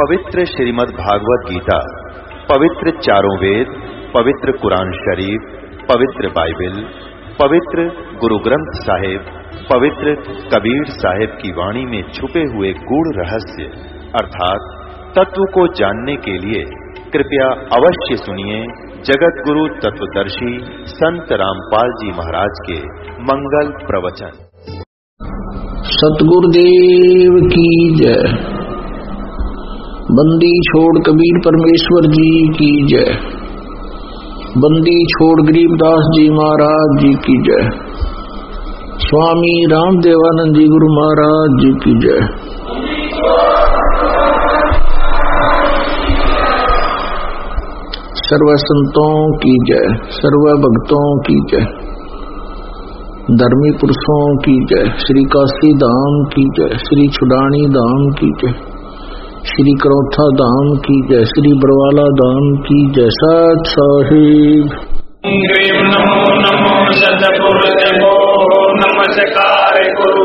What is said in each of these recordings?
पवित्र श्रीमद् भागवत गीता, पवित्र चारों वेद, पवित्र कुरान शरीफ, पवित्र बाइबल, पवित्र गुरु ग्रंथ साहिब, पवित्र कबीर साहिब की वाणी में छुपे हुए गूढ़ रहस्य, अर्थात तत्व को जानने के लिए कृपया अवश्य सुनिए जगत गुरु तत्वदर्शी संत रामपाल जी महाराज के मंगल प्रवचन। सतगुरुदेव की जय। बंदी छोड़ कबीर परमेश्वर जी की जय। बंदी छोड़ गरीबदास जी महाराज जी की जय। स्वामी राम देवानंद जी गुरु महाराज जी की जय। सर्व संतों की जय सर्व भक्तों की जय। धर्मी पुरुषों की जय, श्री काशी धाम की जय, श्री छुडानी धाम की जय। श्री करौथा धाम की जय, श्री बरवाला धाम की जय सत साहिब। नमो नमो नमो नमस्कार गुरु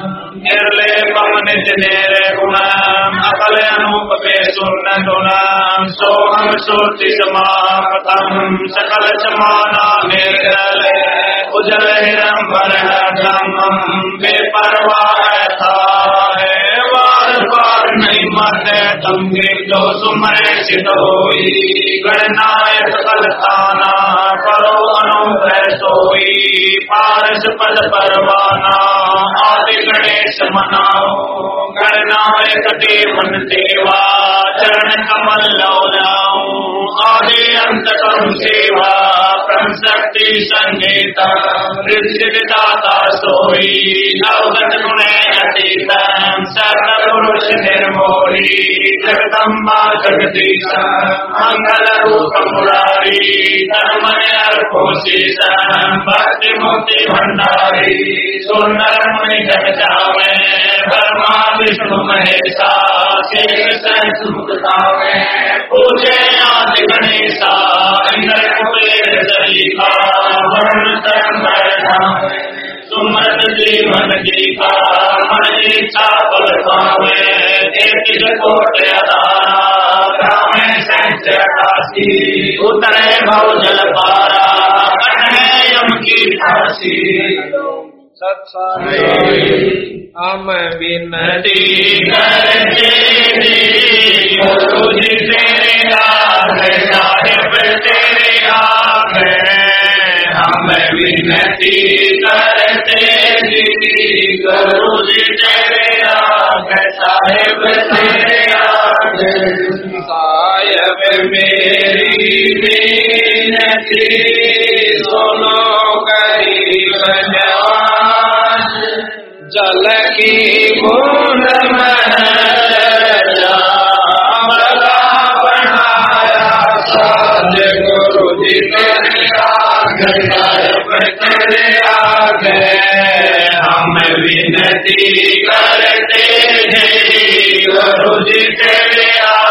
पवनित नेर गुणम अकल अनूप पे सुन्न गुणम सोहम सोचि समापतम सकल समाना निर्जल उजल हिरंबर धम्म बेपरवाह था वार वार नहीं मरते तमगे जो सुमर सिद्ध होई गणनायक थाना करो पारस पद परवाना। आदि गणेश मनाओ। गणनायक देवन देवा चरण कमल लौलाओ। आदि अंत करुण सेवा। ब्रह्म शक्ति संगीता दाता सोई। नवगत गुण अतीत सर्व पुरुष निर्मोही। जगदम्बा जगदीश मंगल रूप मुरारी धर्मय अर्पोशीष भक्ति मुक्ति भंडारी, सुंदर मुनि जग जावे ब्रह्मा विष्णु महेशा सहस मुक्ता में पूजे आदि गणेशा, इंद्र कुबेर सलीका वरुण तरंग सुमत जीवन जी का मन इच्छा फल पावे एक कोट अदारा ग्रामीण संख्य अठासी उतरे भव जल पारा कटने यम की हम विनती करते गुरु जी तेरे आगे साहिब तेरे आगे हम विनती करते गुरु जी तेरे आगे साहिब तेरे आगे साहिब मेरी विनती सुनो गरीब जवान जल की हम विनती करते हैं गुरु जी तेरे आगे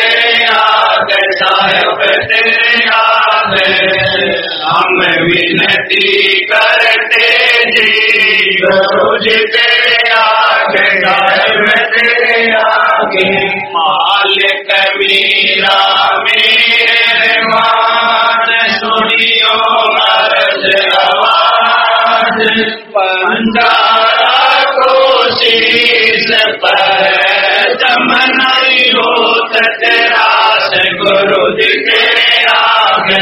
हम विनती करते जी तेरे आगे तेरे आगे मालिक मीरा मेरे मान सुनियो आवाज़ पंडारा को शीश पर जमनाई हो तरास गुरु तेरे आगे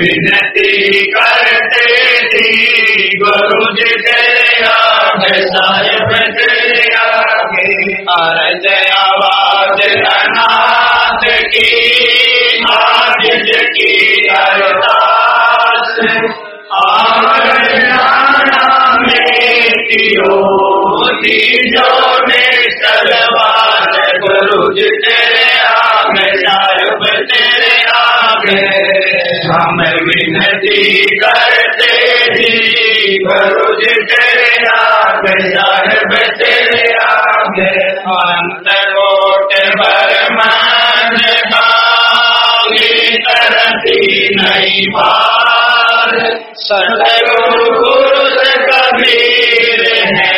विनती करते जी गुरु जी अर्ज़ आवाज़ अनाथ की आज की अरदास। आना में दियो हम विनती करते जी गुरु जी तेरे साहिब तेरे आगे अंतरोट बरमान तरती नहीं पार सदगुरु पुरुष कबीर है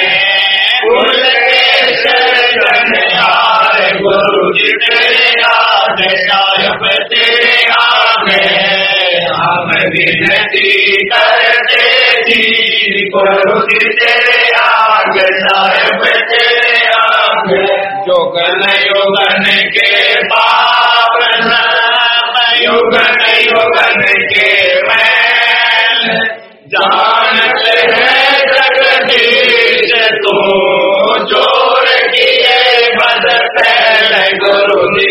कुल के शरणहार गुरु जी तेरे आगे हम विनती करते जी जी तेरे आगे साहिब तेरे आगे जोगन योगन के पाप युगन युगन के मैल जानत है जगदीश तू ज़ोर किए बद पहल गुरु जी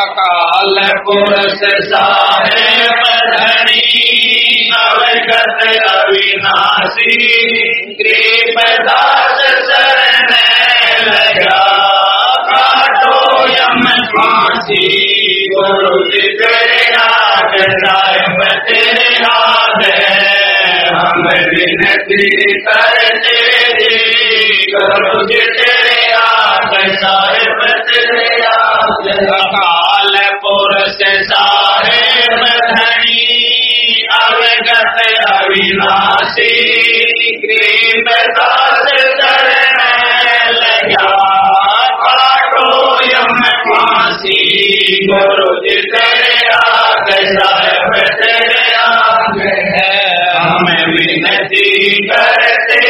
अकाल पुरुष साहेब धनी अवगत अविनाशी कृपदास शरण लगा काटो यम फांसी गुरु तेरे साहेब तेरे हम विनती करते अकाल पुरुष साहेब धनी अवगत अविनाशी कृपदास शरण लगा काटो यम फांसी गुरु तेरे आगे साहेब हम विनती करते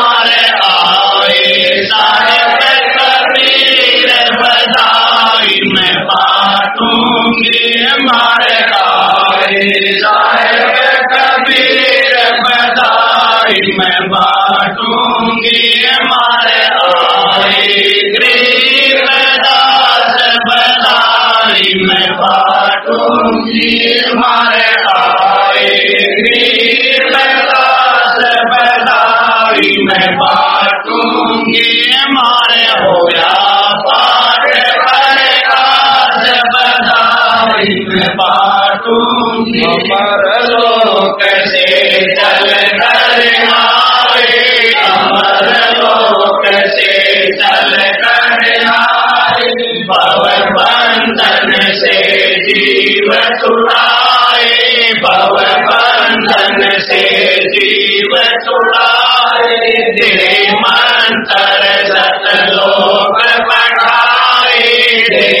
कबीर मैं बांटूँगी मारे गरीब दास बधाई मैं बांटूँगी मारे गरीब दास बधाई मैं बांटूँगी मारे होया पाठ मैं बांटूँगी लोक से चल कर आए अमर लोक से चल कर आए पवन बंधन से जीव छुड़ाए पवन बंधन से जीव छुड़ाए दे मंत्र सतलोक पढ़ाए दे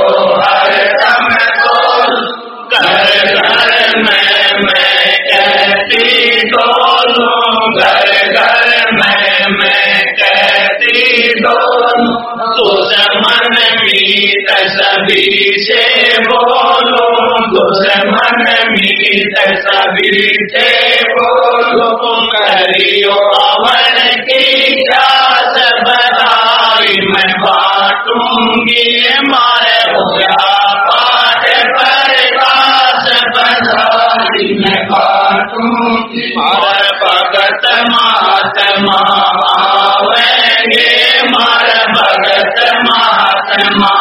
कहती घर घर में, मैं कहती डोलूं दुश्मन मीत सभी से बोलूँ, दुश्मन मीत सभी से बोलूँ, करियो अवन की जात बधाई, मैं मारे होया पाठ बधाई मैं बांटूँगी मार भगत महात्मा आवेंगे मार भगत महात्मा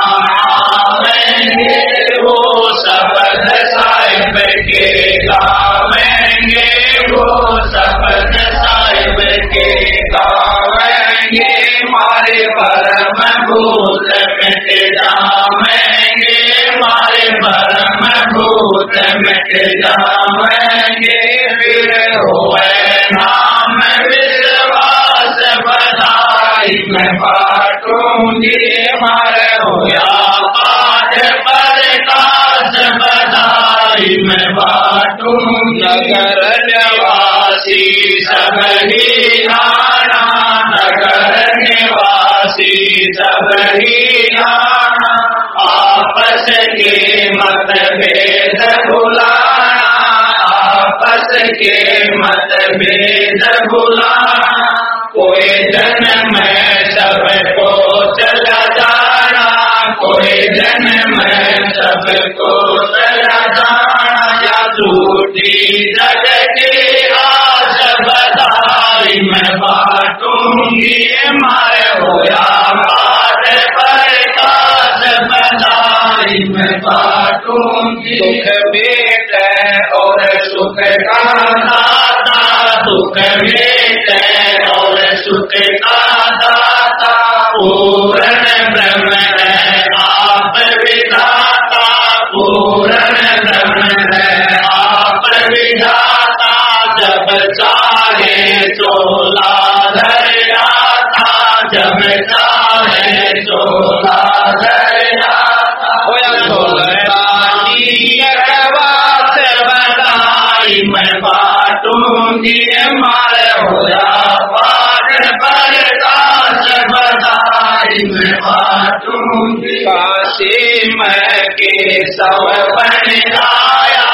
आवेंगे वो शब्द साहिब के गावेंगे वो शब्द साहिब के गावेंगे मारे परम भूत विश्वास बधाई मैं बांटूँगी मारे होया पाठ प्रकाश बधाई मैं बांटूँगी नगर निवासी सब ही आना नगर निवासी आना आपस के मतभेद भुलाना आपस के मत मतभेद भुलाना कोई जन जन्म सबको चला जाना कोई जन जन्म सबको चला जाना या झूठी जग की आस बधाई मैं बांटूँगी मारे होया मैं बांटूँगी सुख बेट सुख का दाता सुख बेट और सुख का दाता पूर्ण ब्रह्म है आप विधाता पूर्ण बांटूँगी मार होया पाठ प्रकाश बधाई मैं बांटूँगी काशी में के आया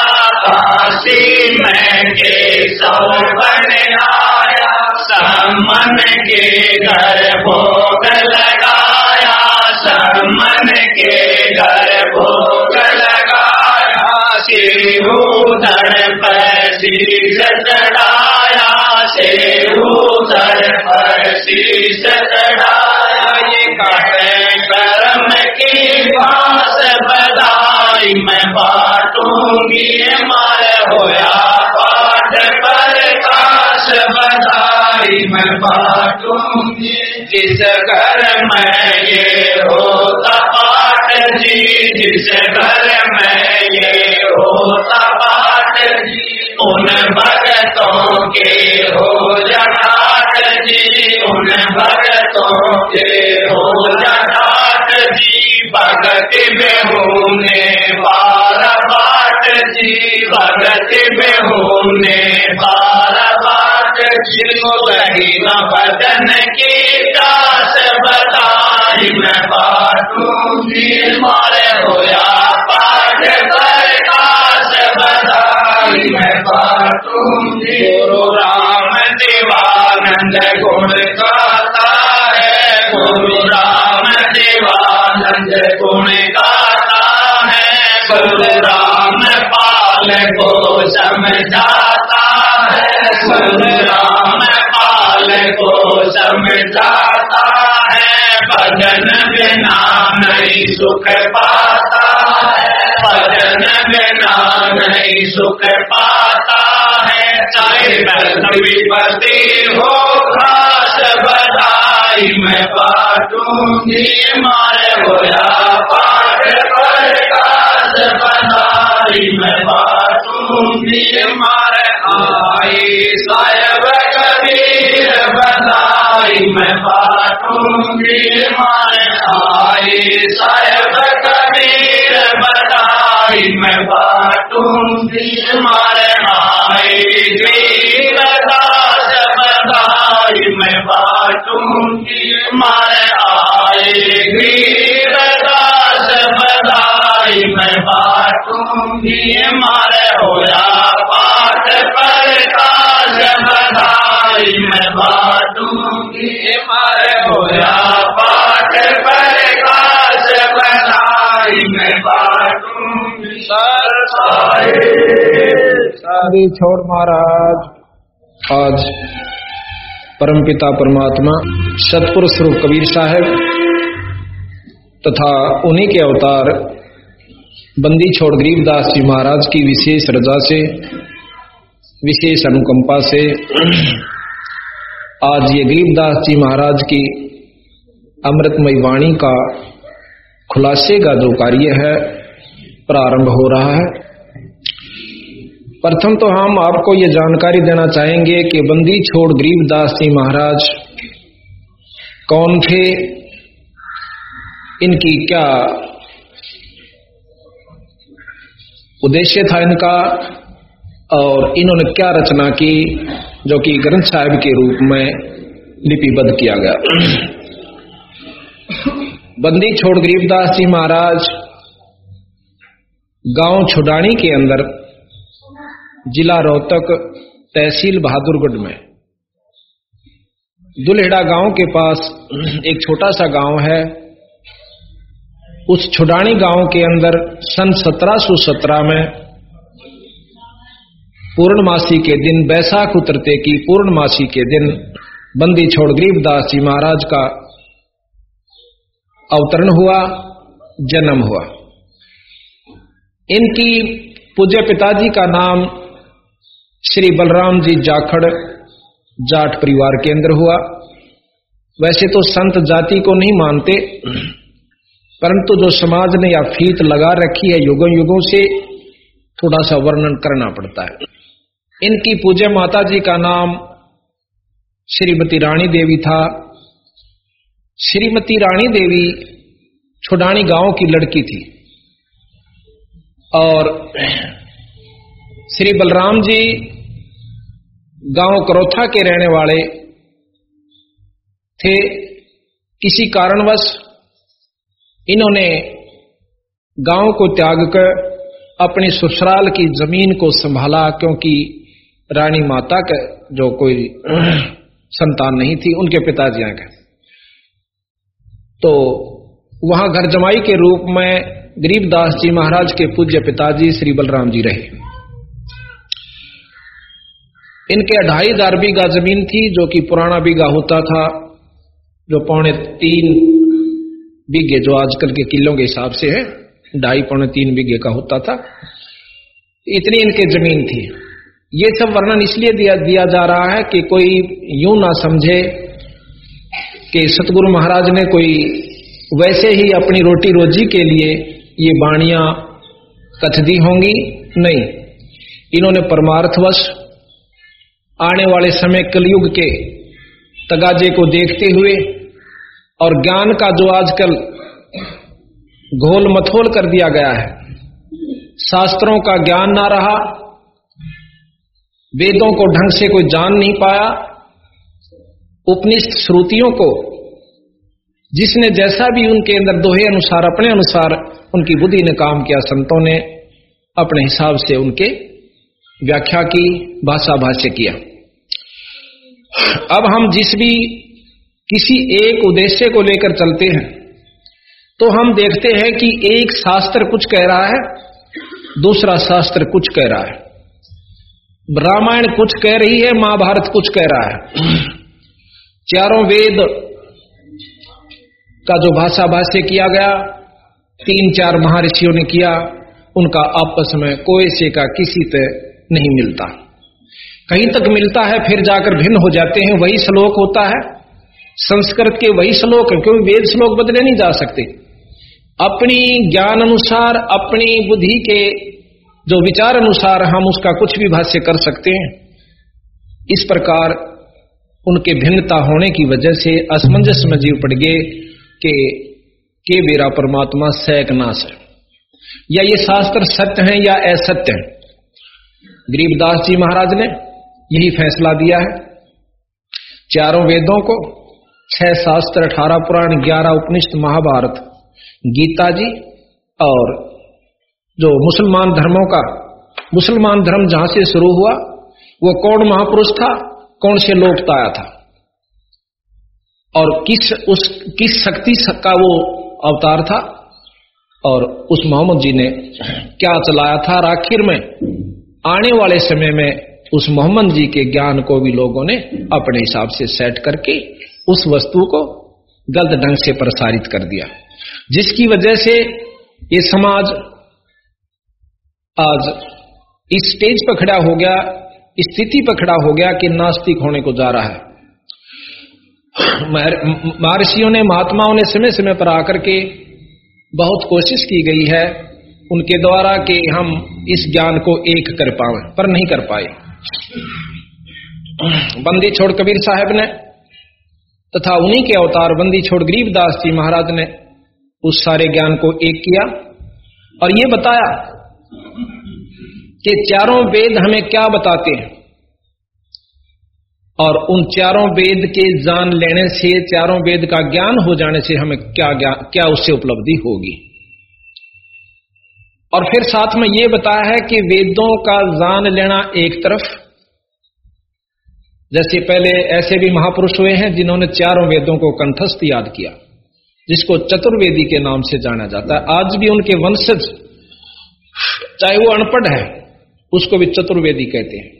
सब के घर भोग के घर पर कर्म की बास बधाई मैं बांटूँगी मार होया पाठ पर काश बधाई मैं बांटूँगी जिस घर में ये होता पाठ जी जिस घर में ये होता पाठ जी उन भगतों के हो जाठ जी उन भगतों के हो जाठ जी भगत में बार बाट जी भगत में होने बार बाट जी मुदही न बदन की दास बताई मैं होया पाठ पर काश बताई मैं बाटूँगी गुरु राम देवानंद गुण गाता है गुरु राम देवानंद गुण गाता है गुरु राम पाल को समझाता है गुरु राम पाल को समझाता है भजन बिना नहीं सुख पाता है भजन बिना नहीं सुख पाता चाहे विपत्ति हो, खास बधाई मैं बाटूँगी। मारे होया पाठ पर काश बधाई मैं बाटूँगी। मारे आई साहेब कबीर, बधाई मैं बाटूँगी। मारे आई साहेब कबीर, बधाई मैं बाटूँगी मारे आई वीर दास बधाई मैं बाटूँगी मारे आए वीर दास बधाई मैं बाटूँगी मारे होया पाठ पर काश बधाई मैं बाटूँगी मारे होया पाठ पर काश बधाई मैं बाटूँगी आदि छोड़ महाराज। आज परमपिता परमात्मा सतपुरुष स्वरूप कबीर साहब तथा उन्हीं के अवतार बंदी छोड़ गरीबदास जी महाराज की विशेष रजा से, विशेष अनुकंपा से, आज ये गरीबदास जी महाराज की अमृतमय वाणी का खुलासे का जो कार्य है। प्रारंभ हो रहा है। प्रथम तो हम आपको ये जानकारी देना चाहेंगे कि बंदी छोड़ गरीबदास जी महाराज कौन थे? इनकी क्या उद्देश्य था इनका? और इन्होंने क्या रचना की जो कि ग्रंथ साहिब के रूप में लिपिबद्ध किया गया? बंदी छोड़ गरीबदास जी महाराज गाँव छुडानी के अंदर जिला रोहतक तहसील बहादुरगढ़ में। दुल्हेड़ा गाँव के पास एक छोटा सा गाँव है। उस छुडानी गाँव के अंदर सन 1717 में पूर्णमासी के दिन बैसाख उतरते की पूर्णमासी के दिन बंदी छोड़ गरीबदास जी महाराज का अवतरण हुआ, जन्म हुआ। इनकी पूज्य पिताजी का नाम श्री बलराम जी जाखड़ जाट परिवार के अंदर हुआ। वैसे तो संत जाति को नहीं मानते, परंतु जो समाज ने या फीत लगा रखी है, युगों युगों से थोड़ा सा वर्णन करना पड़ता है। इनकी पूज्य माता जी का नाम श्रीमती रानी देवी था। श्रीमती रानी देवी छुडानी गाँव की लड़की थी। और श्री बलराम जी गाँव करोथा के रहने वाले थे। किसी कारणवश इन्होंने गाँव को त्याग कर अपने ससुराल की ज़मीन को संभाला, क्योंकि रानी माता का जो कोई संतान नहीं थी, उनके पिताजी गए तो वहाँ घर जमाई के रूप में गरीबदास जी महाराज के पूज्य पिताजी श्री बलराम जी रहे। इनके ढाई हज़ार बीघा ज़मीन थी, जो कि पुराना बीघा होता था, जो पौने तीन बीघे, जो आजकल के किलों के हिसाब से है, ढाई पौने तीन बीघे का होता था। इतनी इनके ज़मीन थी। ये सब वर्णन इसलिए दिया दिया जा रहा है कि कोई यूँ ना समझे कि सतगुरु महाराज ने कोई वैसे ही अपनी रोटी रोजी के लिए ये बाणियाँ कथ दी होंगी? नहीं। इन्होंने परमार्थवश आने वाले समय कलयुग के तगाजे को देखते हुए और ज्ञान का जो आजकल घोल मथोल कर दिया गया है, शास्त्रों का ज्ञान ना रहा, वेदों को ढंग से कोई जान नहीं पाया, उपनिष्ठ श्रुतियों को जिसने जैसा भी उनके अंदर दोहे अनुसार, अपने अनुसार उनकी बुद्धि ने काम किया, संतों ने अपने हिसाब से उनके व्याख्या की, भाषा भाष्य किया। अब हम जिस भी किसी एक उद्देश्य को लेकर चलते हैं तो हम देखते हैं कि एक शास्त्र कुछ कह रहा है, दूसरा शास्त्र कुछ कह रहा है। रामायण कुछ कह रही है, महाभारत कुछ कह रहा है। चारों वेद का जो भाषा भाष्य किया गया तीन चार महर्षियों ने किया, उनका आपस में कोई से का किसी से नहीं मिलता। कहीं तक मिलता है, फिर जाकर भिन्न हो जाते हैं, वही श्लोक होता है। संस्कृत के वही श्लोक क्योंकि वेद श्लोक बदले नहीं जा सकते। अपनी ज्ञान अनुसार अपनी बुद्धि के जो विचार अनुसार हम उसका कुछ भी भाष्य कर सकते हैं, इस प्रकार उनके भिन्नता होने की वजह से असमंजस में जीव पड़ गए। कि, के बेरा परमात्मा सैक नाश है या ये शास्त्र सत्य है या असत्य है? गरीबदास जी महाराज ने यही फैसला दिया है। चारों वेदों को, छह शास्त्र, अठारह पुराण, ग्यारह उपनिषद महाभारत, गीता जी और जो मुसलमान धर्मों का, मुसलमान धर्म जहाँ से शुरू हुआ, वो कौन महापुरुष था, कौन से लोक आया था? और किस, उस, किस शक्ति का वो अवतार था? और उस मोहम्मद जी ने क्या चलाया था? और आखिर में, आने वाले समय में उस मोहम्मद जी के ज्ञान को भी लोगों ने अपने हिसाब से सेट करके उस वस्तु को गलत ढंग से प्रसारित कर दिया। जिसकी वजह से ये समाज आज इस स्टेज पर खड़ा हो गया स्थिति पर खड़ा हो गया कि नास्तिक होने को जा रहा है। महर्षियों ने, महात्माओं ने समय समय पर आकर के बहुत कोशिश की गई है उनके द्वारा कि हम इस ज्ञान को एक कर पाए, पर नहीं कर पाए। बंदी छोड़ कबीर साहब ने तथा उन्हीं के अवतार बंदी छोड़ गरीबदास जी महाराज ने उस सारे ज्ञान को एक किया और ये बताया कि चारों वेद हमें क्या बताते हैं? और उन चारों वेद के जान लेने से, चारों वेद का ज्ञान हो जाने से हमें क्या क्या उससे उपलब्धि होगी? और फिर साथ में यह बताया है कि वेदों का जान लेना एक तरफ़, जैसे पहले ऐसे भी महापुरुष हुए हैं जिन्होंने चारों वेदों को कंठस्थ याद किया, जिसको चतुर्वेदी के नाम से जाना जाता है। आज भी उनके वंशज, चाहे वो अनपढ़ है, उसको भी चतुर्वेदी कहते हैं।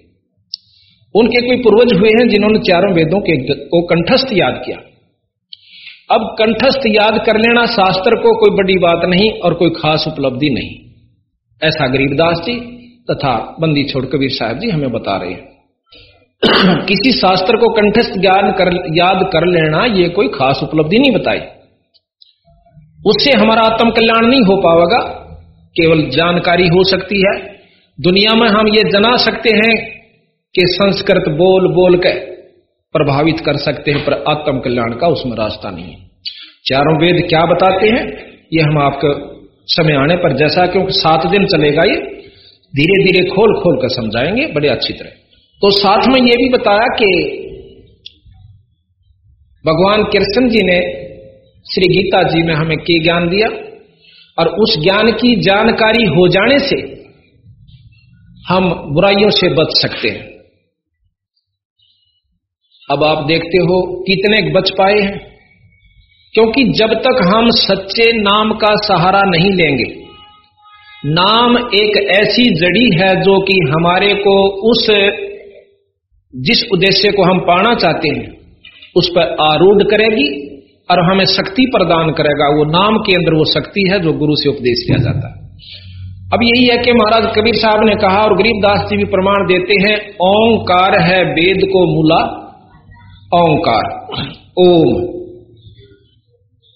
उनके कोई पूर्वज हुए हैं जिन्होंने चारों वेदों के को कंठस्थ याद किया। अब कंठस्थ याद कर लेना शास्त्र को कोई बड़ी बात नहीं और कोई खास उपलब्धि नहीं। ऐसा गरीबदास जी तथा बंदी छोड़ कबीर साहब जी हमें बता रहे हैं। किसी शास्त्र को कंठस्थ ज्ञान कर, याद कर लेना यह कोई खास उपलब्धि नहीं बताई। उससे हमारा आत्म कल्याण नहीं हो पाएगा केवल जानकारी हो सकती है। दुनिया में हम ये जना सकते हैं कि संस्कृत बोल बोल के प्रभावित कर सकते हैं, पर आत्म कल्याण का उसमें रास्ता नहीं है। चारों वेद क्या बताते हैं? ये हम आपको समय आने पर, जैसा क्योंकि सात दिन चलेगा ये धीरे धीरे खोल खोल कर समझाएँगे, बड़े अच्छी तरह। तो साथ में ये भी बताया कि भगवान कृष्ण जी ने श्री गीता जी में हमें के ज्ञान दिया, और उस ज्ञान की जानकारी हो जाने से हम बुराइयों से बच सकते हैं। अब आप देखते हो कितने बच पाए हैं। क्योंकि जब तक हम सच्चे नाम का सहारा नहीं लेंगे, नाम एक ऐसी जड़ी है जो कि हमारे को उस, जिस उद्देश्य को हम पाना चाहते हैं, उस पर आरूढ़ करेगी और हमें शक्ति प्रदान करेगा। वो नाम के अंदर वो शक्ति है जो गुरु से उपदेश किया जाता है। अब यही है कि महाराज कबीर साहब ने कहा और गरीबदास जी भी प्रमाण देते हैं, ओंकार है वेद को मूला। ओंकार। ओम।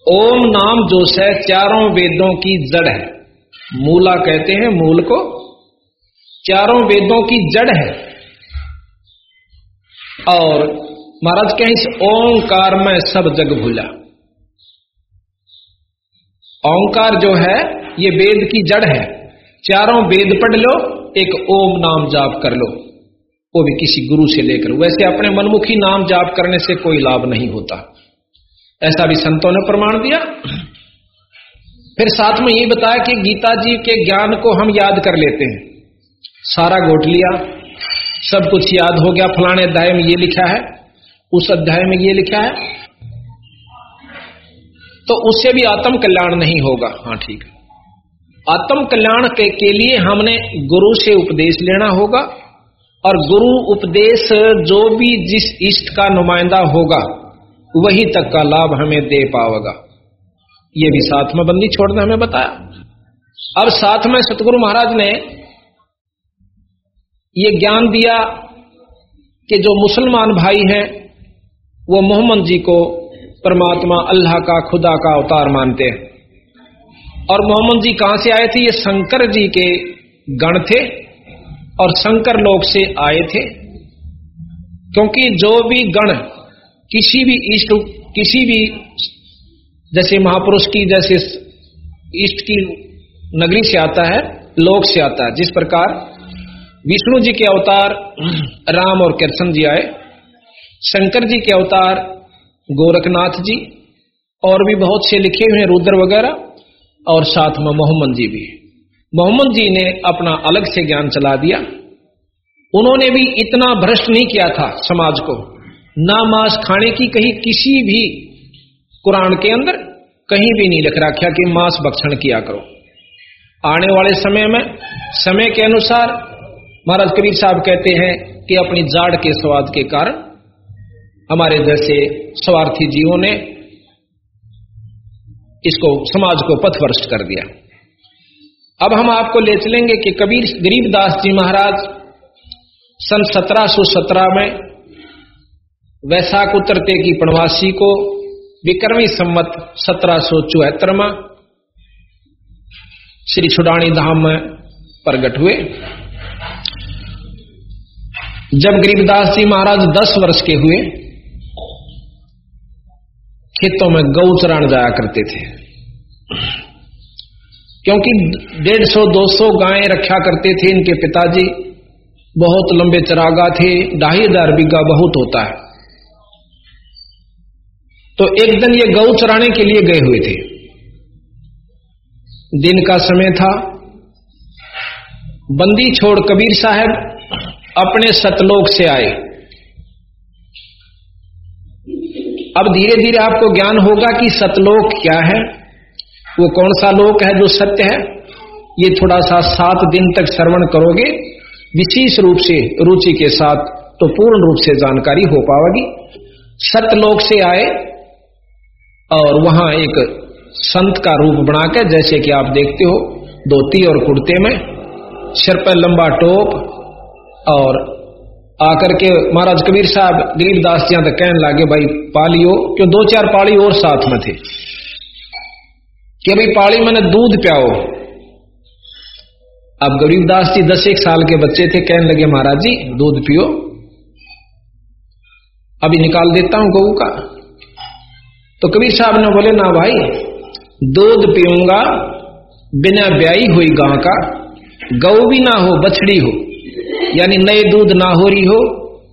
ओम नाम जो है, चारों वेदों की जड़ है। मूला कहते हैं, मूल को। चारों वेदों की जड़ है। और महाराज कहें, इस ओंकार में सब जग भूला। ओंकार जो है, ये वेद की जड़ है। चारों वेद पढ़ लो, एक ओम नाम जाप कर लो। वो भी किसी गुरु से लेकर। वैसे अपने मनमुखी नाम जाप करने से कोई लाभ नहीं होता। ऐसा भी संतों ने प्रमाण दिया। फिर साथ में ये बताया कि गीता जी के ज्ञान को हम याद कर लेते हैं। सारा गोट लिया सब कुछ याद हो गया फलाने अध्याय में ये लिखा है उस अध्याय में ये लिखा है। तो उससे भी आत्म कल्याण नहीं होगा। हाँ ठीक। आत्म कल्याण के, के लिए हमने गुरु से उपदेश लेना होगा। और गुरु उपदेश जो भी जिस इष्ट का नुमाइंदा होगा, वही तक का लाभ हमें दे पाएगा ये भी साथ में बंदी छोड़ने हमें बताया। अब साथ में सतगुरु महाराज ने ये ज्ञान दिया कि जो मुसलमान भाई हैं, वो मोहम्मद जी को परमात्मा अल्लाह का, खुदा का अवतार मानते हैं। और मोहम्मद जी कहाँ से आए थे? ये शंकर जी के गण थे। और शंकर लोक से आए थे। क्योंकि जो भी गण किसी भी इष्ट किसी भी जैसे महापुरुष की, जैसे इष्ट की नगरी से आता है, लोक से आता है। जिस प्रकार विष्णु जी के अवतार राम और कृष्ण जी आए, शंकर जी के अवतार गोरखनाथ जी, और भी बहुत से लिखे हुए हैं, रुद्र वगैरह, और साथ में मोहम्मद जी भी मोहम्मद जी ने अपना अलग से ज्ञान चला दिया। उन्होंने भी इतना भ्रष्ट नहीं किया था समाज को। ना मांस खाने की कहीं किसी भी कुरान के अंदर कहीं भी नहीं लिख रखा कि मांस भक्षण किया करो। आने वाले समय में, समय के अनुसार महाराज कबीर साहब कहते हैं कि अपनी जाड़ के स्वाद के कारण हमारे जैसे स्वार्थी जीवों ने इसको, समाज को पथभ्रष्ट कर दिया। अब हम आपको ले चलेंगे कि कबीर गरीबदास जी महाराज सन 1717 में वैशाख उतरते की पणवासी को विक्रमी संवत सत्रह में श्री छुडानी धाम में प्रगट हुए। जब गरीबदास जी महाराज दस वर्ष के हुए, खेतों में गौ चरान जाया करते थे। क्योंकि डेढ़ सौ, दो सौ गायें रखा करते थे इनके पिताजी। बहुत लंबे चरागा थे, ढाई हज़ार बीघा बहुत होता है। तो एक दिन ये गौ चराने के लिए गए हुए थे। दिन का समय था। बंदी छोड़ कबीर साहब अपने सतलोक से आए। अब धीरे धीरे आपको ज्ञान होगा कि सतलोक क्या है। वो कौन सा लोक है जो सत्य है? ये थोड़ा सा सात दिन तक श्रवण करोगे, विशेष रूप से रुचि के साथ तो पूर्ण रूप से जानकारी हो पाएगी सतलोक से आए और वहाँ एक संत का रूप बनाकर, जैसे कि आप देखते हो, धोती और कुर्ते में, सिर पर लंबा टोप और आकर के महाराज कबीर साहब गरीबदास जी तक कहने लगे, भाई, पालियो। क्यों? दो चार पाली और साथ में थे। कि भाई पाड़ी मैंने दूध प्याओ। अब गरीबदास जी दस एक साल के बच्चे थे, कहने लगे, महाराज जी, दूध पियो। अभी निकाल देता हूँ गऊ का। तो कबीर साहब ने बोले, ना भाई, दूध पीऊँगा, बिना ब्याई हुई गां का, गऊ भी ना हो, बछड़ी हो, यानी नए दूध ना हो रही हो,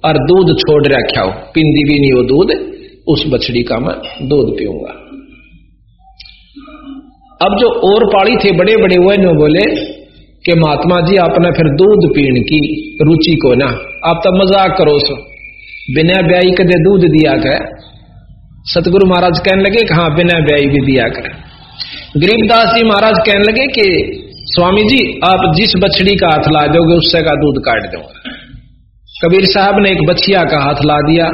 और दूध छोड़ रहा रखा हो? पिंदी भी नहीं हो दूध, उस बछड़ी का मैं दूध पीऊँगा। अब जो और पाड़ी थे, बड़े बड़े वो ने बोले कि महात्मा जी, आपने फिर दूध पीण की रुचि को ना। आप तो मज़ाक करो सो। बिना ब्याई कदे दूध दिया कर। सतगुरु महाराज कहने लगे कि हाँ बिना ब्याई भी दिया कर। गरीबदास जी महाराज कहने लगे कि स्वामी जी, आप जिस बछड़ी का हाथ ला दोगे, उससे का दूध काट दूँगा। कबीर साहब ने एक बछिया का हाथ ला दिया,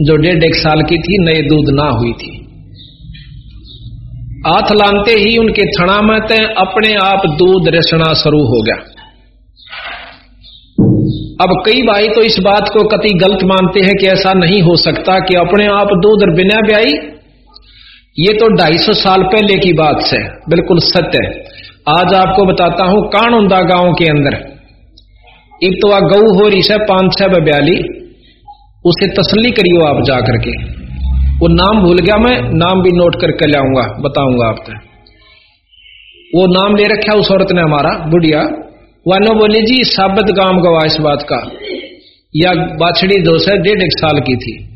जो डेढ़ एक साल की थी, नए दूध ना हुई थी। हाथ लानते ही उनके थना में ते अपने आप दूध रसना शुरू हो गया। अब कई भाई तो इस बात को कति गलत मानते हैं कि ऐसा नहीं हो सकता कि अपने आप दूध बिना ब्याई। ये तो ढाई सौ साल पहले की बात है, बिल्कुल सत्य है। आज आपको बताता हूँ कानुंदा गाँव के अंदर एक तो आ गऊ हो रही है पाँच छह ब्याली, उसे तसली करियो आप जाकर के। वो नाम भूल गया, मैं नाम भी नोट करके लाऊँगा बताऊँगा आपको। वो नाम ले रखा उस औरत ने हमारा, बुढ़िया। वानो बोले, जी, साबत गाँव गवा इस बात का। या बाछड़ी दो से डेढ़ एक साल की थी।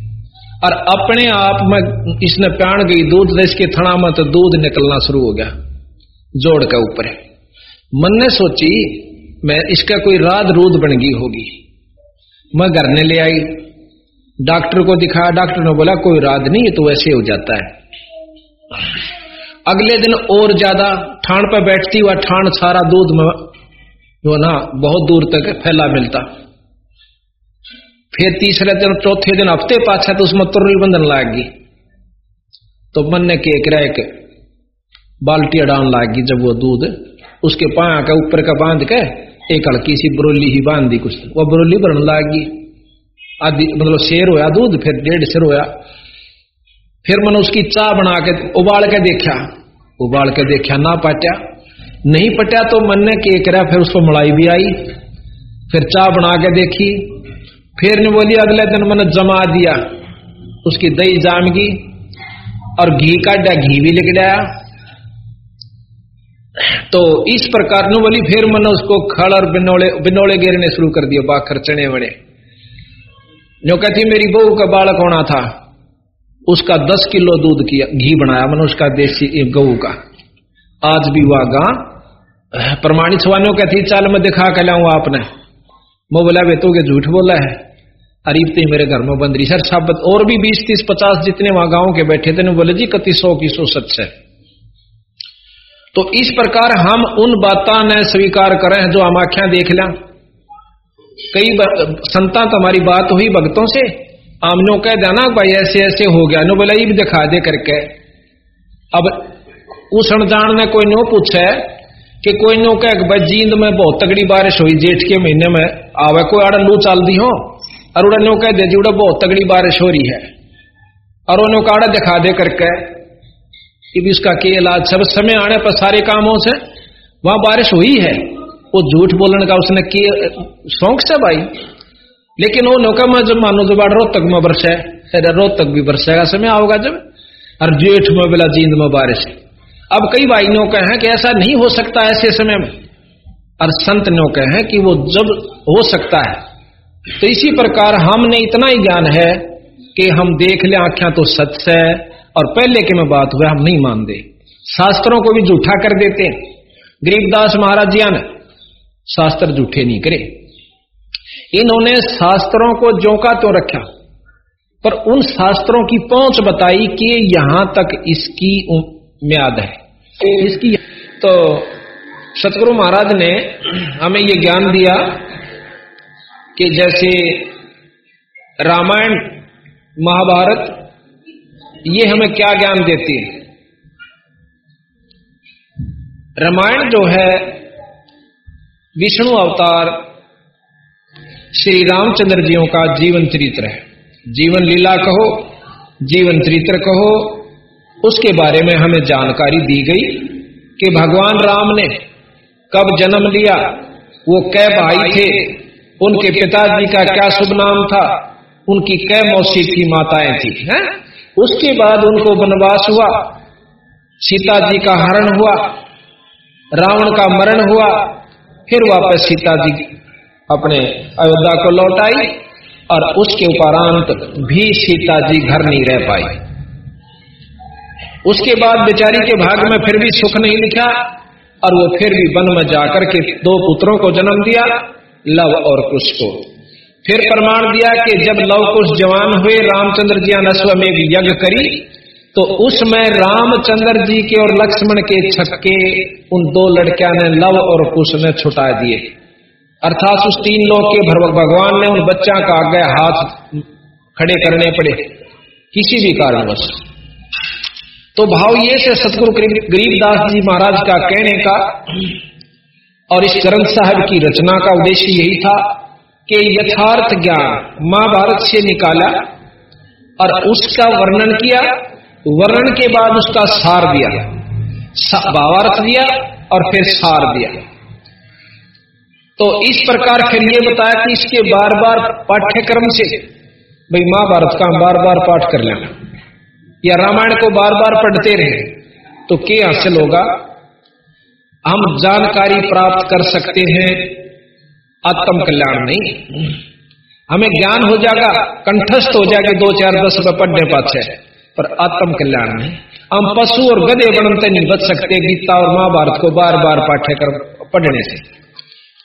और अपने आप में इसने प्याण गई, दूध इसके थना में तो दूध निकलना शुरू हो गया, जोड़ के ऊपर। मन ने सोची, मैं इसका कोई राध रूद बन गई होगी। मैं घर ने ले आई डॉक्टर को दिखाया, डॉक्टर ने बोला, कोई राद नहीं तो वैसे हो जाता है। अगले दिन और ज़्यादा ठाण पर बैठती हुआ ठाण सारा दूध में जो ना, बहुत दूर तक फैला मिलता। फिर तीसरे दिन, चौथे दिन, हफ़्ते पाछा तो उसमें तुरल बंधन लाएगी तो मन ने के एक बाल्टी अड़ान लाएगी जब वो दूध उसके पाया के, ऊपर का बाँध के, एक हल्की सी बरोली ही बाँध दी कुछ। वो बरोली भरन लाएगी आदि मतलब शेर होया, दूध फिर डेढ़ शेर होया। फिर मैंने उसकी चाह बना के, उबाल के देखा। उबाल के देखा, ना पटा नहीं पटा तो मन ने के करा फिर उसको मलाई भी आई। फिर चाह बना के देखी। फिर ने बोली, अगले दिन मैंने जमा दिया। उसकी दही जाम जामगी और घी काटा घी भी लिख दिया तो इस प्रकार ने बोली, फिर मैंने उसको खड़ और बिनोले बिनोले गिरने शुरू कर दिया, बाखर चने वने जो कहती मेरी बहू का बालक होना था। उसका दस किलो दूध किया, घी बनाया, मैंने उसका देसी गऊ का। आज भी वह गा। प्रमाणित स्वानियों कहती चाल, मैं दिखा के लाऊ आपने। मैं बोला, वे तो के झूठ बोला है। अरीब तो मेरे घर में बंद रही सर, साबत, और भी बीस, तीस, पचास जितने वहाँ गाँव के बैठे थे बोले, जी, कति सौ की सौ सच है। तो इस प्रकार हम उन बातों ने स्वीकार करें, जो हम आख्या देख लें। कई संता तुम्हारी तो बात हुई भक्तों से। आमनो कह देना भाई ऐसे ऐसे हो गया। नो बोला दिखा दे करके। अब उस अनजान ने कोई नो पूछे कि कोई नो कह भाई जींद में बहुत तगड़ी बारिश हुई, जेठ के महीने में। आवे कोई आड़ा लू चाल दी हो? और उड़ा नो कह दे, जी, उड़ा बहुत तगड़ी बारिश हो रही है। और उन्होंने काड़ा दिखा दे करके। कि भी उसका के इलाज। सब समय आने पर सारे कामों से वहाँ बारिश हुई है। वो झूठ बोलने का उसने किए, शौक से भाई। लेकिन वो नौका में जब मानो जो बाढ़ रोहतक में बरस है रोहतक भी बरसेगा समय आओगा जब, और जेठ में बेला जींद में बारिश। अब कई भाई नौका हैं कि ऐसा नहीं हो सकता ऐसे समय में। और संत नौका हैं कि वो जब हो सकता है। तो इसी प्रकार हमने इतना ही ज्ञान है कि हम देख ले आख्या तो सच है और पहले के में बात हुआ हम नहीं मानते। शास्त्रों को भी झूठा कर देते गरीबदास महाराज जी ने शास्त्र झूठे नहीं करे। इन्होंने शास्त्रों को जोका तो रखा, पर उन शास्त्रों की पहुँच बताई कि यहाँ तक इसकी म्याद है। इसकी तो सतगुरु महाराज ने हमें ये ज्ञान दिया कि जैसे रामायण, महाभारत, ये हमें क्या ज्ञान देती है? रामायण जो है विष्णु अवतार श्री रामचंद्र जियों का जीवन चरित्र है जीवन लीला कहो, जीवन चरित्र कहो, उसके बारे में हमें जानकारी दी गई कि भगवान राम ने कब जन्म लिया, वो कै भाई थे, उनके पिताजी का क्या शुभ नाम था, उनकी कै मौसी की माताएँ थी, हैं? उसके बाद उनको वनवास हुआ सीता जी का हरण हुआ, रावण का मरण हुआ फिर वापस सीता जी अपने अयोध्या को लौट आई और उसके उपरांत भी सीता जी घर नहीं रह पाई। उसके बाद बेचारी के भाग में फिर भी सुख नहीं लिखा और वो फिर भी वन में जाकर के दो पुत्रों को जन्म दिया, लव और कुश को। फिर प्रमाण दिया कि जब लव कुश जवान हुए, रामचंद्र जी भी यज्ञ करी तो उसमें रामचंद्र जी के और लक्ष्मण के छक्के उन दो लड़किया ने लव और कुश ने छुटा दिए। अर्थात उस तीन लोग के भगवान ने उन बच्चा का आगे हाथ खड़े करने पड़े, किसी भी कारणवश। तो भाव ये से सतगुरु गरीबदास जी महाराज का कहने का और इस ग्रंथ साहब की रचना का उद्देश्य यही था कि यथार्थ ज्ञान महाभारत से निकाला और उसका वर्णन किया वर्णन के बाद उसका सार दिया भावार्थ दिया और फिर सार दिया। तो इस प्रकार फिर ये बताया कि इसके बार बार पाठ्यक्रम से, भाई महाभारत का बार बार पाठ कर लेना या रामायण को बार बार पढ़ते रहे तो क्या हासिल होगा? हम जानकारी प्राप्त कर सकते हैं आत्म कल्याण नहीं। हमें ज्ञान हो जाएगा, कंठस्थ हो जाएगा, दो चार दस रुपए पढ़ने पाछे पर आत्म कल्याण नहीं। हम पशु और गधे बनते नहीं, बच सकते। गीता और महाभारत को बार बार पाठ्यक्रम पढ़ने से।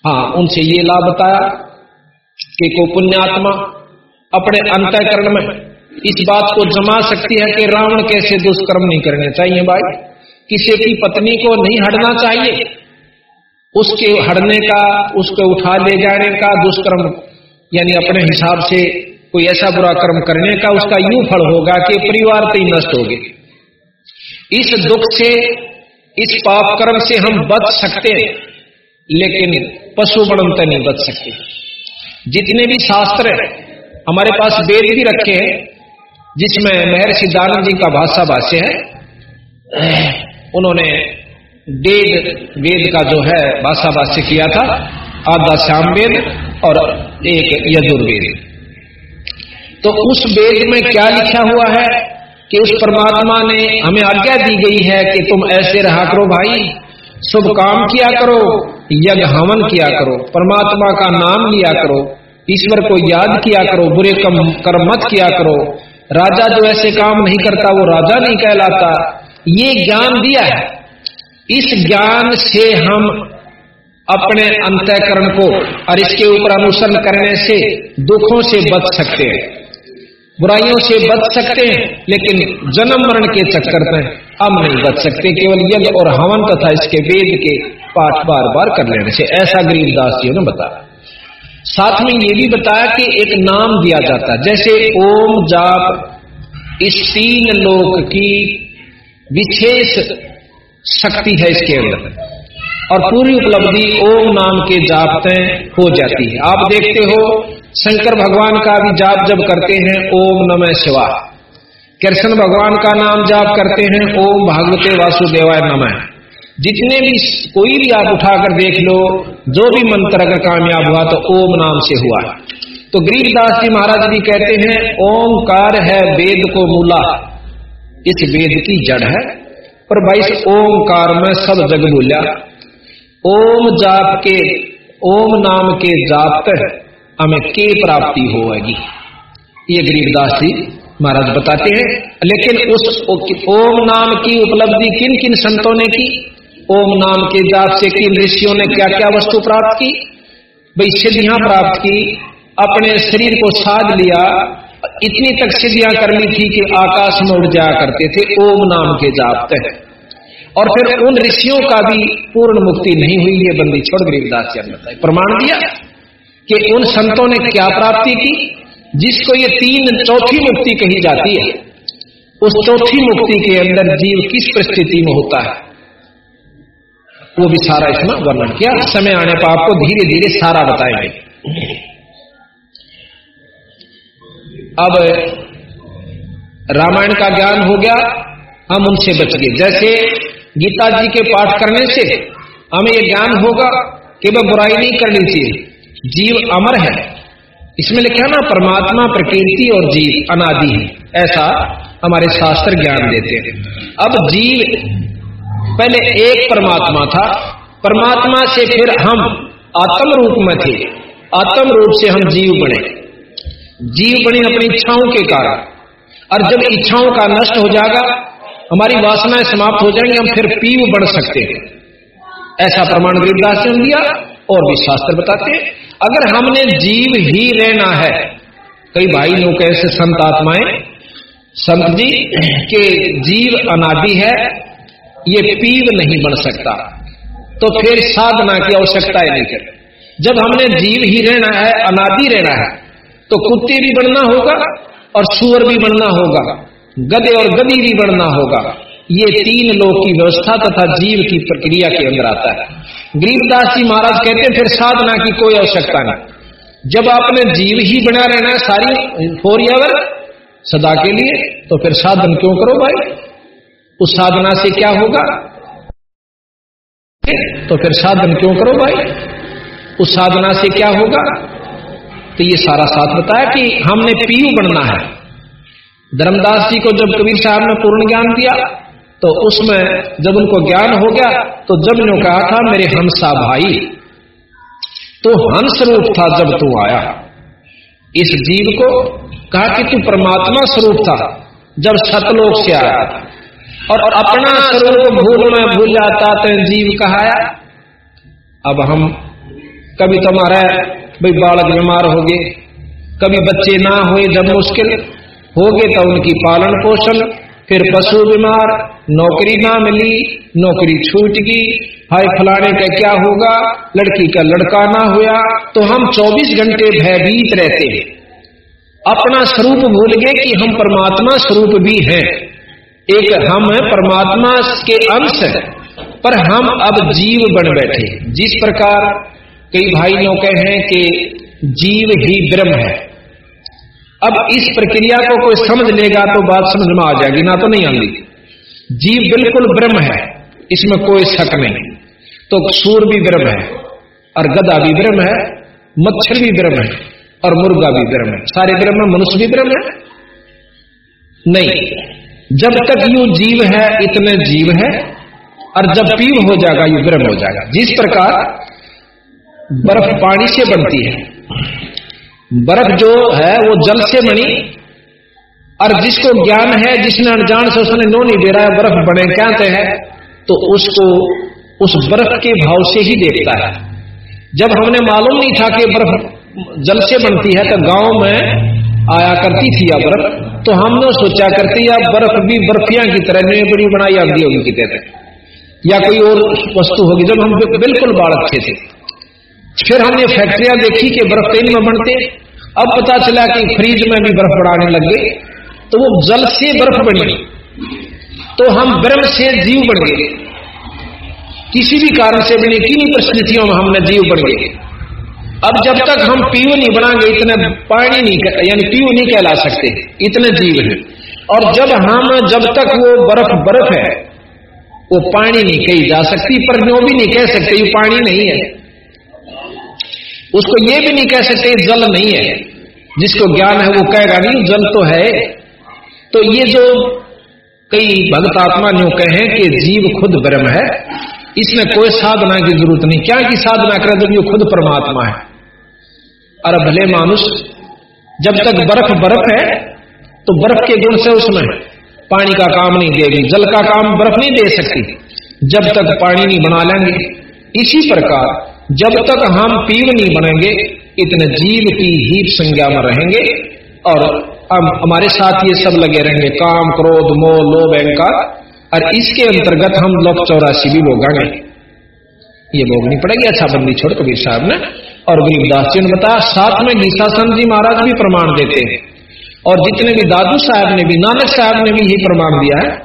हाँ उनसे ये लाभ बताया कि को पुण्यात्मा अपने अंतकरण में इस बात को जमा सकती है कि रावण कैसे दुष्कर्म नहीं करने चाहिए भाई। किसी की पत्नी को नहीं हटना चाहिए। उसके हटने का, उसको उठा ले जाने का दुष्कर्म, यानी अपने हिसाब से कोई ऐसा बुरा कर्म करने का उसका यूँ फल होगा कि परिवार तो ही नष्ट होगी इस दुख से, इस पाप कर्म से हम बच सकते हैं, लेकिन पशु बनते नहीं बच सकते। जितने भी शास्त्र हमारे पास वेद भी रखे हैं, जिसमें महर्षि दानंद जी का भाषा भाष्य है। उन्होंने वेद वेद का जो है, भाषा भाष्य किया था आधा श्याम वेद और एक यजुर्वेद। तो उस वेद में क्या लिखा हुआ है कि उस परमात्मा ने हमें आज्ञा दी गई है कि तुम ऐसे रहा करो भाई, शुभ काम किया करो, यज्ञ हवन किया करो, परमात्मा का नाम लिया करो, ईश्वर को याद किया करो, बुरे कम, कर्म मत किया करो। राजा जो ऐसे काम नहीं करता, वो राजा नहीं कहलाता। ये ज्ञान दिया है। इस ज्ञान से हम अपने अंतकरण को और इसके ऊपर अनुसरण करने से, दुखों से बच सकते हैं। बुराइयों से बच सकते हैं, लेकिन जन्म मरण के चक्कर में हम नहीं बच सकते, केवल यज्ञ और हवन तथा इसके वेद के पाठ बार बार कर लेने से। ऐसा गरीबदास जी ने बताया। साथ में ये भी बताया कि एक नाम दिया जाता है, जैसे ओम जाप, इस तीन लोक की विशेष शक्ति है इसके अंदर। और पूरी उपलब्धि ओम नाम के जापते हो जाती है। आप देखते हो शंकर भगवान का भी जाप जब करते हैं, ओम नमः शिवा कृष्ण भगवान का नाम जाप करते हैं, ओम भागवते वासुदेवाय नमः। जितने भी कोई भी आप उठाकर देख लो, जो भी मंत्र अगर कामयाब हुआ तो ओम नाम से हुआ। तो गरीबदास जी महाराज भी कहते हैं, ओंकार है वेद को मूला। इस वेद की जड़ है, पर भाई इस ओमकार में सब जग बोलिया ओम जाप के, ओम नाम के जाप हमें के प्राप्ति होगी ये गरीबदास जी महाराज बताते हैं, लेकिन उस ओम नाम की उपलब्धि किन किन संतों ने की? ओम नाम के जाप से किन ऋषियों ने क्या क्या वस्तु प्राप्त की? भाई सिद्धियाँ प्राप्त की, अपने शरीर को साध लिया, इतनी तक सिद्धियाँ करनी थी कि आकाश में उड़ जाया करते थे, ओम नाम के जाप तहत। और फिर उन ऋषियों का भी पूर्ण मुक्ति नहीं हुई, ये बंदी छोड़ गरीबदास जी ने बताया। प्रमाण दिया। कि उन संतों ने क्या प्राप्ति की? जिसको ये तीन चौथी मुक्ति कही जाती है, उस चौथी मुक्ति के अंदर जीव किस परिस्थिति में होता है? वो भी सारा इसमें वर्णन किया। समय आने पर आपको धीरे धीरे सारा बताएँगे। अब रामायण का ज्ञान हो गया, हम उनसे बच गए जैसे गीता जी के पाठ करने से हमें यह ज्ञान होगा कि वह बुराई नहीं करनी चाहिए। जीव अमर है। इसमें लिखा ना, परमात्मा, प्रकृति और जीव अनादि है। ऐसा हमारे शास्त्र ज्ञान देते हैं। अब जीव पहले एक परमात्मा था। परमात्मा से फिर हम आत्म रूप में थे। आत्म रूप से हम जीव बने। जीव बने अपनी इच्छाओं के कारण। और जब इच्छाओं का नष्ट हो जाएगा, हमारी वासनाएँ समाप्त हो जाएँगी, हम फिर पीव बन सकते हैं। ऐसा प्रमाण गरीबदास ने दिया। और भी शास्त्र बताते हैं, अगर हमने जीव ही रहना है, कई भाई लोग कैसे संत आत्माएँ, संत जी, के जीव अनादि है, ये पीव नहीं बन सकता तो फिर साधना की आवश्यकता ही नहीं जब हमने जीव ही रहना है, अनादि रहना है तो कुत्ते भी बनना होगा और सुअर भी बनना होगा, गधे और गदी भी बनना होगा। ये तीन लोग की व्यवस्था तथा जीव की प्रक्रिया के अंदर आता है। गरीबदास जी महाराज कहते फिर साधना की कोई आवश्यकता नहीं। जब आपने जीव ही बना रहना है, सारी फोर एवर सदा के लिए तो फिर साधन क्यों करो भाई? उस साधना से क्या होगा? तो फिर साधन क्यों करो भाई? उस साधना से क्या होगा? तो ये सारा साथ बताया कि हमने पीयू बनना है। धर्मदास जी को जब कबीर साहब ने पूर्ण ज्ञान दिया तो उसमें जब उनको ज्ञान हो गया तो जब ने कहा था, मेरे हंसा भाई तो हंस रूप था जब तू आया। इस जीव को कहा कि तू परमात्मा स्वरूप था, जब सतलोक से आया था। और अपना स्वरूप भूल में भूल जाता तो जीव कहाया अब हम, कभी तुम्हारा भाई बालक बीमार हो गए, कभी बच्चे ना हुए जब मुश्किल हो गए तो उनकी पालन पोषण फिर पशु बीमार, नौकरी ना मिली, नौकरी छूट गई। हाय, फलाने का क्या होगा? लड़की का लड़का ना हुआ तो हम 24 घंटे भयभीत रहते हैं। अपना स्वरूप भूल गए कि हम परमात्मा स्वरूप भी हैं। एक हम है, परमात्मा के अंश है। पर हम अब जीव बन बैठे जिस प्रकार कई लोग कहे हैं कि जीव ही ब्रह्म है। अब इस प्रक्रिया को कोई समझ लेगा तो बात समझ में आ जाएगी, ना तो नहीं आती जीव बिल्कुल ब्रह्म है, इसमें कोई शक नहीं। तो सूर भी ब्रह्म है, और गदा भी ब्रह्म है, मच्छर भी ब्रह्म है, और मुर्गा भी ब्रह्म है। सारे ब्रह्म मनुष्य भी ब्रह्म है? नहीं। जब तक यू जीव है, इतने जीव है, और जब पीव हो जाएगा, यू ब्रह्म हो जाएगा। जिस प्रकार बर्फ़ पानी से बनती है बर्फ़ जो है, वो जल से बनी। और जिसको ज्ञान है, जिसने अनजान से उसने नो नहीं दे रहा है, बर्फ़ बने, क्या है? तो उसको उस बर्फ़ के भाव से ही देखता है। जब हमने मालूम नहीं था कि बर्फ़ जल से बनती है तो गाँव में आया करती थी या बर्फ़। तो हमने सोचा करती या बर्फ़ भी बर्फिया की तरह, नई बड़ी बनाई आती होगी की या कोई और वस्तु होगी, जब हम बिल्कुल बालक थे। फिर हमने फैक्ट्रियाँ देखी कि बर्फ़ तेल में बनते। अब पता चला कि फ्रीज में भी बर्फ़ बढ़ाने लग गए तो वो जल से बर्फ़ बनी। तो हम ब्रह्म से जीव बन गए। किसी भी कारण से बने किन परिस्थितियों में हमने जीव बन गए। अब जब तक हम पीव नहीं बनाएँगे, इतने पानी नहीं यानी पीव नहीं कहला सकते, इतने जीव हैं। और जब हम, जब तक वो बर्फ़ बर्फ़ है, वो पानी नहीं कही जा सकती, पर जो भी नहीं कह सकते, ये पानी नहीं है। उसको ये भी नहीं कह सकते जल नहीं है। जिसको ज्ञान है, वो कहेगा नहीं जल तो है। तो ये जो कई भक्त आत्मा जो कहे कि जीव खुद ब्रह्म है, इसमें कोई साधना की ज़रूरत नहीं। क्या की साधना करे जब ये खुद परमात्मा है? अरे भले मानुष, जब तक बर्फ़ बर्फ़ है तो बर्फ़ के गुण से उसमें पानी का काम नहीं देगी, जल का काम बर्फ़ नहीं दे सकती। जब तक पानी नहीं बना लेंगे, इसी प्रकार जब तक हम पीव नहीं बनेंगे, इतने जीव की ही संज्ञा में रहेंगे और हम, हमारे साथ ये सब लगे रहेंगे, काम, क्रोध, मोह, लोभ, अहंकार, और इसके अंतर्गत हम लोग चौरासी भी भोगांगे ये भोगनी पड़ेगी अच्छा बंदी छोड़ कबीर साहब ने। और गरीबदास जी ने बताया, साथ में गीता जी महाराज भी प्रमाण देते हैं। और जितने भी दादू साहब ने भी, नानक साहब ने भी यही प्रमाण दिया है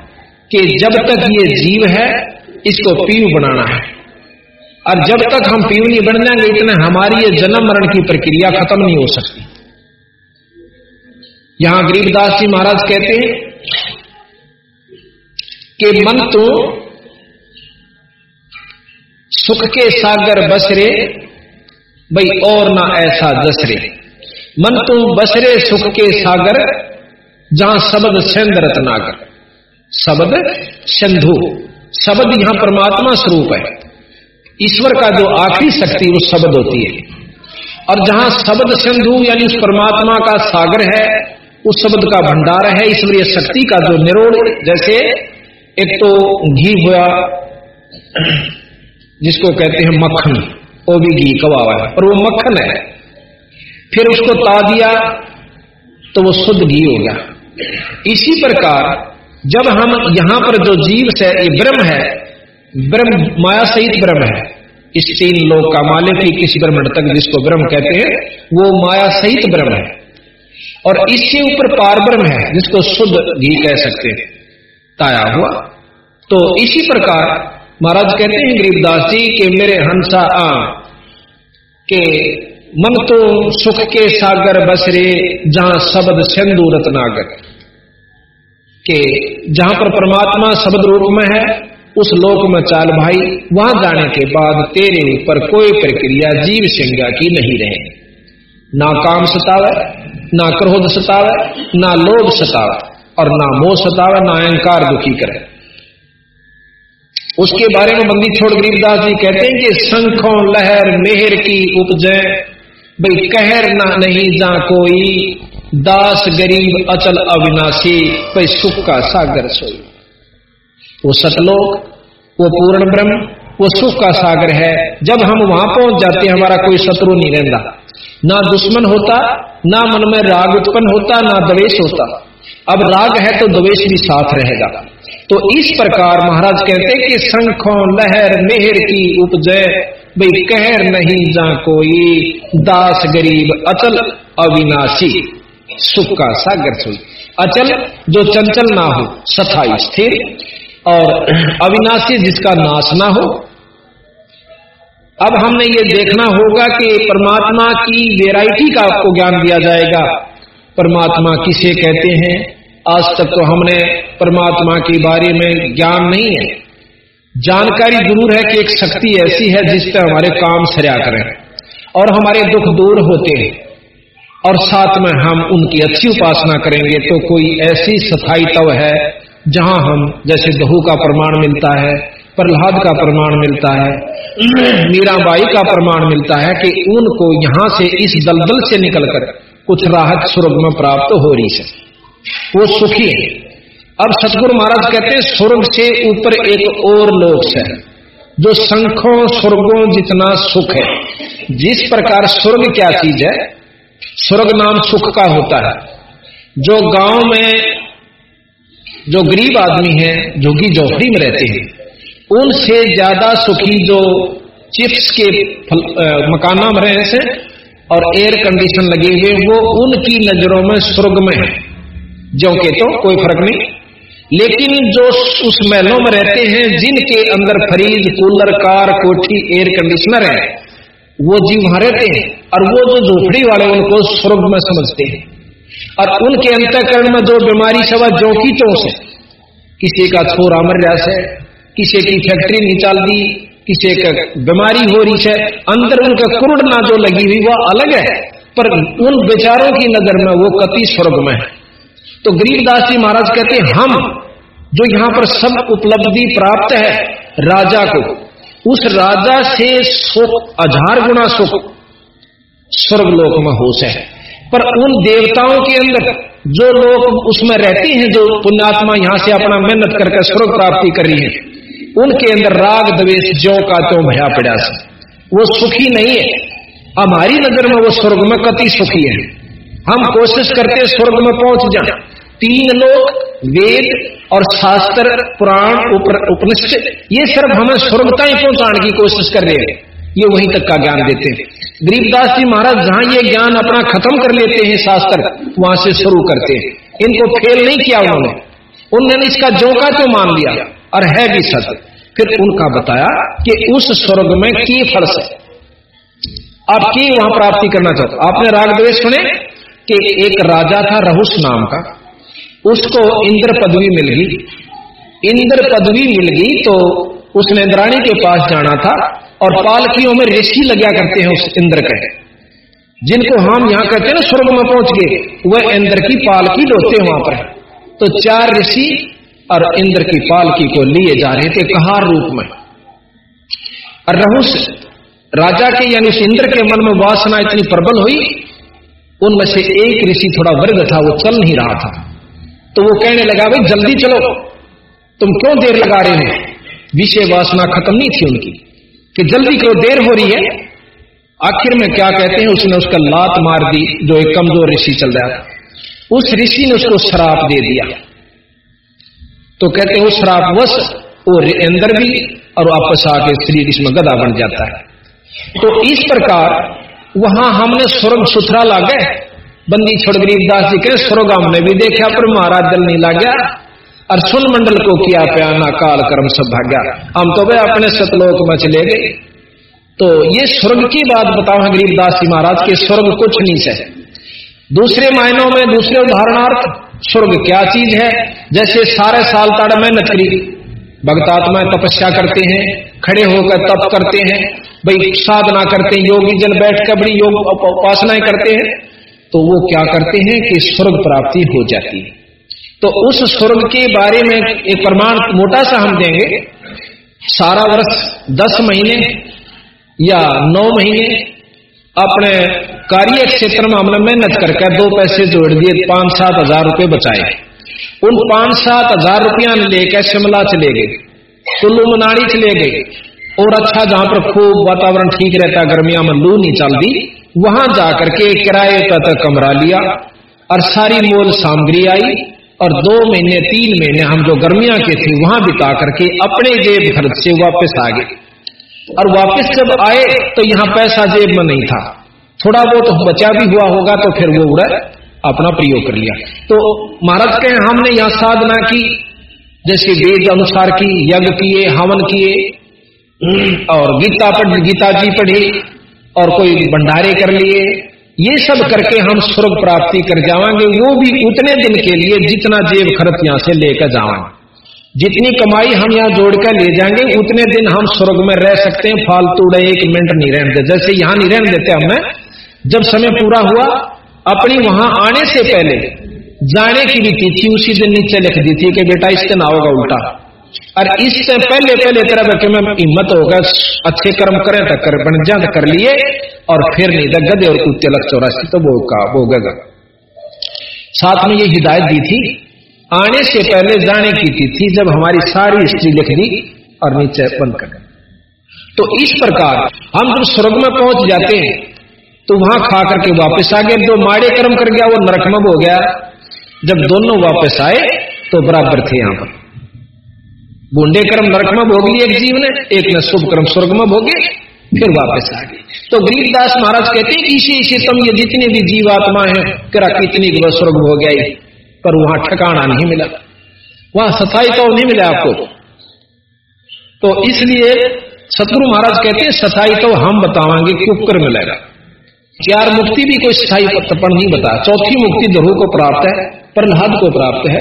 कि जब तक ये जीव है, इसको पीव बनाना है। और जब तक हम पीवनी बन जाएँगे, इतने हमारी ये जन्म मरण की प्रक्रिया खत्म नहीं हो सकती। यहाँ गरीबदास जी महाराज कहते हैं कि मन तो सुख के सागर बसरे, भाई और ना ऐसा दसरे। मन तो बसरे सुख के सागर, जहाँ शब्द सिंध रत्नागर। शब्द सिंधु। शब्द यहाँ परमात्मा स्वरूप है। ईश्वर का जो आखिरी शक्ति, वो शब्द होती है। और जहाँ शब्द सिंधु, यानी उस परमात्मा का सागर है, उस शब्द का भंडार है ईश्वरीय शक्ति का जो निरोड़ जैसे एक तो घी हुआ, जिसको कहते हैं मक्खन, वो भी घी कबावा है, और वो मक्खन है। फिर उसको ता दिया तो वो शुद्ध घी हो गया। इसी प्रकार, जब हम यहाँ पर जो जीव से, ये ब्रह्म है, ब्रह्म माया सहित ब्रह्म है इस तीन लोक का मालिक ही किस ब्रह्मण तक जिसको ब्रह्म कहते हैं, वो माया सहित ब्रह्म है। और इसके ऊपर पार ब्रह्म है, जिसको शुद्ध घी कह सकते हैं। ताया हुआ। तो इसी प्रकार महाराज कहते हैं, गरीबदास जी, के मेरे हंसा आ, के मन तो सुख के सागर बसरे, जहाँ शब्द सिंधु रत्नागर। के जहाँ पर परमात्मा शब्द रूप में है उस लोक में चाल भाई, वहाँ जाने के बाद तेरे ऊपर कोई प्रक्रिया जीव सिंगा की नहीं रहे ना काम सतावे, ना क्रोध सतावे, ना लोभ सतावे, और ना मोह सतावे, ना अहंकार दुखी करे। उसके बारे में बंदी छोड़ गरीबदास जी कहते हैं कि शंखों लहर मेहर की उपजय भाई, कहर ना नहीं जा कोई, दास गरीब अचल अविनाशी। भाई, सुख का सागर सोई। वो सतलोक, वो पूर्ण ब्रह्म, वो सुख का सागर है। जब हम वहाँ पहुँच जाते हैं, हमारा कोई शत्रु नहीं रहता। ना दुश्मन होता, ना मन में राग उत्पन्न होता, ना द्वेष होता। अब राग है तो द्वेष भी साथ रहेगा। तो इस प्रकार महाराज कहते कि शंखों लहर मेहर की उपजय, भाई कहर नहीं जा कोई, दास गरीब अचल अविनाशी। सुख का सागर सोई। अचल जो चंचल ना हो सथाई स्थिर। और अविनाशी जिसका नाश ना हो। अब हमने ये देखना होगा कि परमात्मा की वेराइटी का आपको ज्ञान दिया जाएगा। परमात्मा किसे कहते हैं? आज तक तो हमने परमात्मा के बारे में ज्ञान नहीं है। जानकारी ज़रूर है कि एक शक्ति ऐसी है जिससे हमारे काम सरया करें और हमारे दुख दूर होते हैं और साथ में हम उनकी अच्छी उपासना करेंगे तो कोई ऐसी सफ़ाई तव है जहाँ हम, जैसे गहू का प्रमाण मिलता है, प्रहलाद का प्रमाण मिलता है, मीराबाई का प्रमाण मिलता है कि उनको यहाँ से इस दलदल से निकलकर कुछ राहत स्वर्ग में प्राप्त हो रही है। वो सुखी है। अब सतगुरु महाराज कहते हैं स्वर्ग से ऊपर एक और लोक है, जो संखों स्वर्गों जितना सुख है। जिस प्रकार स्वर्ग क्या चीज़ है? स्वर्ग नाम सुख का होता है। जो गाँव में जो गरीब आदमी है झुग्गी झोपड़ी में रहते हैं, उनसे ज़्यादा सुखी जो चिप्स के मकाना में रहे से और एयर कंडीशन लगे हुए, वो उनकी नज़रों में स्वर्ग में है। जो के तो कोई फ़र्क नहीं। लेकिन जो उस महलों में रहते हैं, जिनके अंदर फ्रीज, कूलर, कार, कोठी एयर कंडीशनर है, वो जीव वहाँ रहते हैं। और वो जो झोपड़ी वाले उनको स्वर्ग में समझते हैं। और उनके अंतकरण में जो बीमारी सवा जो की तो से। किसी का छोरा मर रहा है, किसी की फैक्ट्री निकाल दी किसी का बीमारी हो रही है, अंदर उनका कुरुड़ना जो लगी हुई वह अलग है, पर उन बेचारों की नज़र में वो कति स्वर्ग में है। तो गरीबदास जी महाराज कहते हम जो यहाँ पर सब उपलब्धि प्राप्त है राजा को, उस राजा से सुख हज़ार गुना सुख स्वर्गलोक में होश है। पर उन देवताओं के अंदर जो लोग उसमें रहते हैं, जो पुण्यात्मा यहाँ से अपना मेहनत करके स्वर्ग प्राप्ति कर रही है, उनके अंदर राग, द्वेष जो का तो भया प्रयास वो सुखी नहीं है। हमारी नज़र में वो स्वर्ग में कति सुखी है। हम कोशिश करते स्वर्ग में पहुँच जाए। तीन लोग वेद और शास्त्र, पुराण उपनिषद ये सिर्फ़ हमें स्वर्गता ही पहुँचाने की कोशिश कर रहे हैं। ये वहीं तक का ज्ञान देते हैं। गरीबदास जी महाराज, जहाँ ये ज्ञान अपना खत्म कर लेते हैं शास्त्र, वहाँ से शुरू करते हैं। इनको फेल नहीं किया उन्होंने। उन्होंने इसका जोका तो मान लिया, और है भी सत्य फिर उनका बताया कि उस स्वर्ग में की फर्श आप की वहाँ प्राप्ति करना चाहते आपने राग द्वेष सुने कि एक राजा था रहुस नाम का? उसको इंद्र पदवी मिल गई। इंद्र पदवी मिल गई तो उसने इंद्राणी के पास जाना था। और पालकियों में ऋषि लग्या करते हैं उस इंद्र के। जिनको हम यहाँ कहते हैं ना, स्वर्ग में पहुँच गए, वह इंद्र की पालकी ढोते वहाँ पर। तो चार ऋषि और इंद्र की पालकी को लिए जा रहे थे कहार रूप में। और रहुस, राजा के यानी इंद्र के मन में वासना इतनी प्रबल हुई, उनमें से एक ऋषि थोड़ा वर्ग था, वो चल नहीं रहा था। तो वो कहने लगा, भाई, जल्दी चलो, तुम क्यों देर लगा रहे हो? विषय वासना खत्म नहीं थी उनकी। कि जल्दी करो, देर हो रही है। आखिर में क्या कहते हैं, उसने उसका लात मार दी, जो एक कमज़ोर ऋषि चल रहा था। उस ऋषि ने उसको शराब दे दिया। तो कहते हैं उस शराब वश वो अंदर भी और वापस आके शरीर इसमें गदा बन जाता है। तो इस प्रकार वहाँ हमने स्वर्ग सुथरा लागे। बंदी छोड़ गरीबदास जी के स्वर्ग हमने भी देखा, पर महाराज दिल नहीं ला गया और सुन मंडल को किया प्याना काल कर्म सब भाग्या हम तो भाई अपने सतलोक में चले गए। तो ये स्वर्ग की बात बताओ गरीबदास जी महाराज, के स्वर्ग कुछ नहीं से दूसरे मायनों में, दूसरे उदाहरणार्थ, स्वर्ग क्या चीज़ है? जैसे सारे साल ताड़ मेहनत करी भक्तात्मा तपस्या करते हैं, खड़े होकर तप करते हैं, भाई साधना करते हैं, योगी जन बैठ कर बड़ी योग उपासनाएँ करते हैं। तो वो क्या करते हैं कि स्वर्ग प्राप्ति हो जाती है। तो उस स्वर्ग के बारे में एक प्रमाण मोटा सा हम देंगे। सारा वर्ष दस महीने या नौ महीने अपने कार्य क्षेत्र में हमने मेहनत करके दो पैसे जोड़ दिए पाँच सात हज़ार रुपए बचाए। उन पाँच सात हज़ार रुपया लेकर शिमला चले गए, कुल्लू मनाली चले गए। और अच्छा जहाँ पर खूब वातावरण ठीक रहता, गर्मिया में लू नहीं चलती, वहाँ जाकर के किराए तक कमरा लिया और सारी मोल सामग्री आई। और दो महीने, तीन महीने हम जो गर्मियाँ के थे, वहाँ बिता करके अपने जेब खर्च से वापस आ गए। और वापस जब आए तो यहाँ पैसा जेब में नहीं था। थोड़ा बहुत बचा भी हुआ होगा तो फिर वो उड़ा, अपना प्रयोग कर लिया। तो महाराज कहें हमने यहाँ साधना की, जैसे वेद अनुसार की, यज्ञ किए, हवन किए, और गीता पढ़, गीता जी पढ़ी, और कोई भंडारे कर लिए ये सब करके हम स्वर्ग प्राप्ति कर जावांगे वो भी उतने दिन के लिए जितना जेब खर्च यहाँ से लेकर जावांगे। जितनी कमाई हम यहाँ जोड़कर ले जाएँगे, उतने दिन हम स्वर्ग में रह सकते हैं, फालतू एक मिनट नहीं रहने जैसे यहाँ नहीं रहने देते हमें, जब समय पूरा हुआ, अपनी वहाँ आने से पहले जाने की भी तिथि उसी दिन नीचे लिख दी थी कि बेटा इससे ना होगा उल्टा। और इससे पहले पहले तेरा बैठे में हिम्मत होगा, अच्छे कर्म करें तो कर बन जा कर लिए, और फिर नहीं तो गदे और कुत्ते लग चौरासी तो वो का वो गगा साथ में ये हिदायत दी थी, आने से पहले जाने की तिथि जब हमारी सारी हिस्ट्री लिख दी और नीचे बंद कर तो इस प्रकार हम जब स्वर्ग में पहुँच जाते हैं तो वहाँ खा करके वापस आ गए जो माड़े कर्म कर गया, वो नरकमब हो गया। जब दोनों वापस आए तो बराबर थे यहाँ पर। बूंडे कर्म नरकमब हो गई एक जीव ने, एक ने शुभ कर्म स्वर्गमब हो गए फिर वापस आ गए। तो गरीबदास महाराज कहते हैं इसी इसी तम ये जितने भी जीवात्मा है तेरा कितनी स्वर्ग हो गया पर वहाँ ठिकाना नहीं मिला। वहाँ सफ़ाई तो नहीं मिला आपको। तो इसलिए सतगुरु महाराज कहते हैं, सफ़ाई तो हम बतावांगे कुकर मिलेगा। चार मुक्ति भी कोई स्थायी तर्पण नहीं बता। चौथी मुक्ति ध्रुव को प्राप्त है, प्रहलाद को प्राप्त है।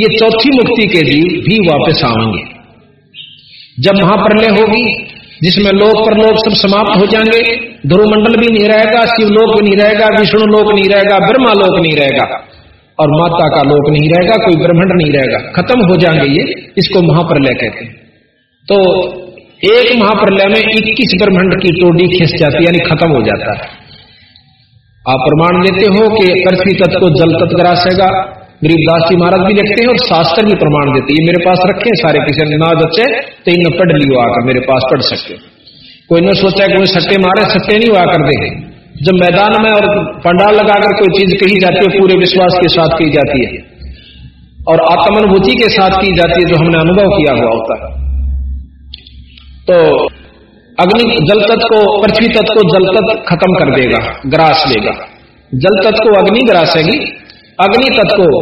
ये चौथी मुक्ति के जीव भी वापस आएँगे। जब महाप्रलय होगी, जिसमें लोक परलोक सब समाप्त हो जाएँगे ध्रुव मंडल भी नहीं रहेगा शिवलोक भी नहीं रहेगा, विष्णु लोक नहीं रहेगा, ब्रह्मा लोक नहीं रहेगा, और माता का लोक नहीं रहेगा, कोई ब्रह्मंड नहीं रहेगा। खत्म हो जाएँगे ये, इसको महाप्रलय कहते हैं। तो एक महाप्रलय में 21 ब्रह्मंड की टोडी खिंच जाती है, यानी खत्म हो जाता है। आप प्रमाण देते हो कि पृथ्वी तत्व को जल तत्व ग्रासेगा गरीबदास जी महाराज भी लिखते हैं और शास्त्र भी प्रमाण देते ये मेरे पास रखे सारे किसी ने ना बच्चे तो इन पढ़ लियो आकर, मेरे पास पढ़ सकते कोई ने सोचा, कोई सट्टे मारे, सट्टे नहीं हुआ कर देखे जब मैदान में और पंडाल लगाकर कोई चीज़ कही जाती है, पूरे विश्वास के साथ कही जाती है। और आत्मानुभूति के साथ की जाती है, जो हमने अनुभव किया हुआ होता है। तो अग्नि जल तत्व को, पृथ्वी तत्व को जल तत्व खत्म कर देगा, ग्रास लेगा। जल तत्व को अग्नि ग्रासेगी अग्नि तत्व को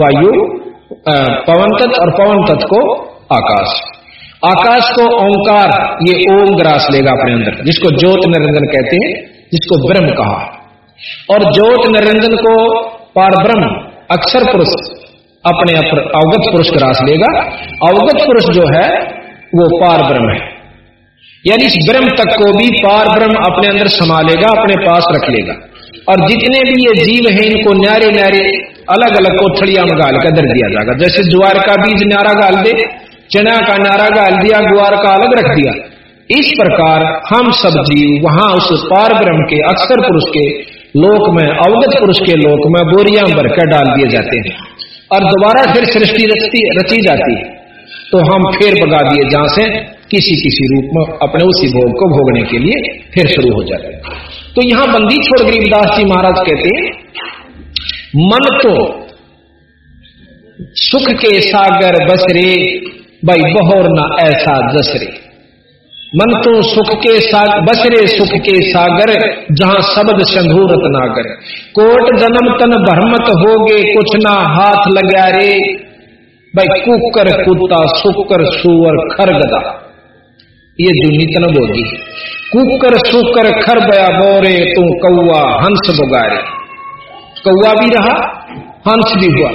वायु पवन तत्व और पवन तत्व को आकाश। आकाश को ओंकार, ये ओम ग्रास लेगा अपने अंदर, जिसको ज्योत निरंजन कहते हैं, जिसको ब्रह्म कहा। और ज्योत निरंजन को पार ब्रह्म अक्षर पुरुष, अपने अवगत पुरुष ग्रास लेगा। अवगत पुरुष जो है, वो पार ब्रह्म है। यानी इस ब्रह्म तक को भी पार ब्रह्म अपने अंदर संभालेगा अपने पास रख लेगा। और जितने भी ये जीव हैं, इनको न्यारे न्यारे अलग अलग कोठड़िया में गाल कर दिया जाएगा। जैसे ज्वार का बीज न्यारा गाल दे, चना का नारा गाल दिया गुआर का अलग रख दिया। इस प्रकार हम सब जीव वहाँ उस पार ब्रह्म के अक्षर पुरुष के लोक में, अवगत पुरुष के लोक में बोरिया भर भरकर डाल दिए जाते हैं। और दोबारा फिर सृष्टि रचती, रची जाती है। तो हम फिर बगा दिए जहाँ से किसी किसी रूप में अपने उसी भोग को भोगने के लिए फिर शुरू हो जाते हैं। तो यहाँ बंदी छोड़ गरीबदास जी महाराज कहते हैं, मन तो सुख के सागर बसरे, भाई बहोर ना ऐसा जसरे। मन तो सुख के साग बसरे सुख के सागर, जहाँ शब्द संधूरत नागर कोट जन्म तन भरमत होगे, कुछ ना हाथ लगा रे भाई कुकर कुत्ता सुकर सुअर खरगदा। ये जो नितन बोगी। कुकर, सुकर खर बया बोरे, तू कौआ हंस बुगारे। कौआ भी रहा, हंस भी हुआ,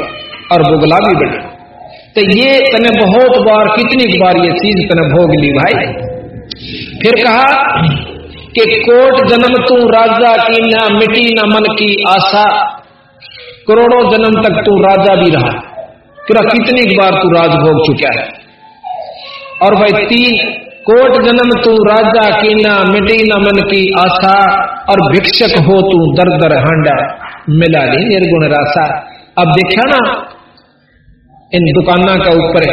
और बुगला भी बना तो ये तने बहुत बार, कितनी बार ये चीज़ तने भोग ली भाई? फिर कहा कि कोट जन्म तू राजा की ना, मिटी न मन की आशा। करोड़ों जन्म तक तू राजा भी रहा। कितनी बार तू राज भोग चुका है? और भाई तीन कोट जन्म तू राजा की ना मिटी न मन की आशा, और भिक्षक हो तू दर दर हांडा। मिला नहीं निर्गुण राशा। अब देखा ना, इन दुकाना का ऊपर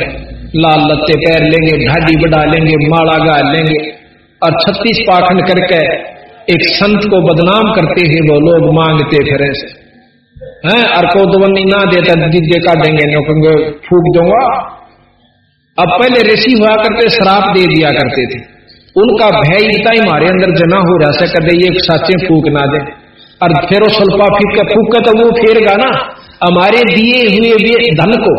लाल लत्ते पैर लेंगे, ढाडी बढ़ा लेंगे, माला गा लेंगे, और छत्तीस पाखंड करके एक संत को बदनाम करते हैं, वो लोग मांगते फिर। हैं, और को ना देता, दीजे का देंगे फूक दूँगा। अब पहले ऋषि हुआ करते, श्राप दे दिया करते थे। उनका भय इतना ही हमारे अंदर जना हो रहा से कदे ये साचे फूक ना दे। और फिर सुल्फा फीक के फूक तो वो फेरगा ना हमारे दिए हुए धन को,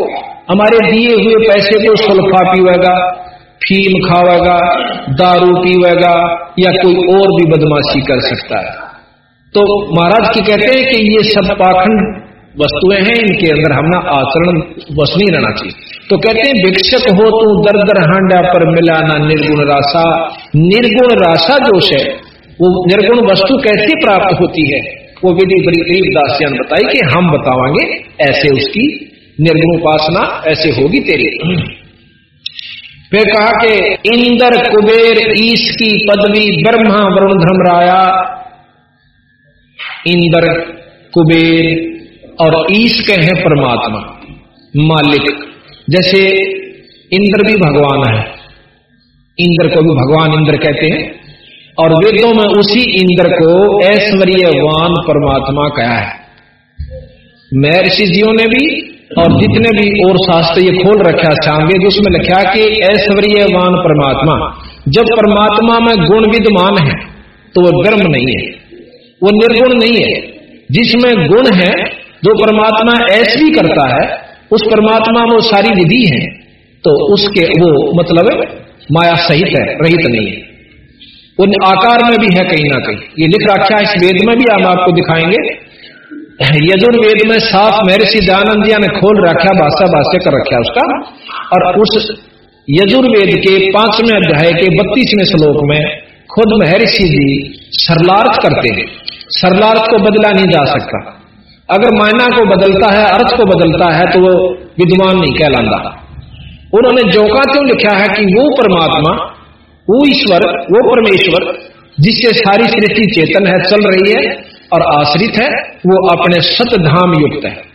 हमारे दिए हुए पैसे को सुल्फा पीवेगा, फीम खावेगा, दारू पीवेगा, या कोई और भी बदमाशी कर सकता है। तो महाराज की कहते हैं कि ये सब पाखंड वस्तुएँ हैं, इनके अंदर हमना आचरण बस नहीं रहना चाहिए। तो कहते हैं, भिक्षक हो तू दर दर हांडा पर मिलाना निर्गुण राशा। निर्गुण राशा जोश है, वो निर्गुण वस्तु कैसे प्राप्त होती है? वो विधि गरीब दासियान बताई कि हम बतावांगे, ऐसे उसकी निर्गुण उपासना ऐसे होगी तेरी। फिर कहा कि, इंद्र कुबेर ईश की पदवी ब्रह्मा वरुण धर्मराया इंद्र कुबेर और ईश के हैं परमात्मा, मालिक। जैसे इंद्र भी भगवान है। इंद्र को भी भगवान इंद्र कहते हैं। और वेदों में उसी इंद्र को ऐश्वर्यवान परमात्मा कहा है। महर्षि जियों ने भी और जितने भी और शास्त्र ये खोल रखा चांगे उसमें लिखा कि ऐश्वर्यवान परमात्मा, जब परमात्मा में गुण विद्यमान है तो वो ब्रह्म नहीं है। वो निर्गुण नहीं है। जिसमें गुण है, जो परमात्मा ऐसी करता है उस परमात्मा में वो सारी विधि है तो उसके वो मतलब माया सहित है, रहित नहीं है। उन आकार में भी है कहीं ना कहीं। ये लिख रखा है, इस वेद में भी हम आपको दिखाएँगे। यजुर्वेद में साफ़ महर्षि दयानंद ने खोल रखा, भाषा भाष्य कर रखा उसका। और उस यजुर्वेद के पाँचवें अध्याय के बत्तीसवें श्लोक में खुद महर्षि जी सरलार्थ करते हैं। सरलार्थ को बदला नहीं जा सकता। अगर मायना को बदलता है, अर्थ को बदलता है तो वो विद्वान नहीं कहलाता। उन्होंने जोका क्यों लिखा है कि वो परमात्मा, वो ईश्वर, वो परमेश्वर, जिससे सारी सृष्टि चेतन है, चल रही है और आश्रित है, वो अपने सत धाम युक्त है।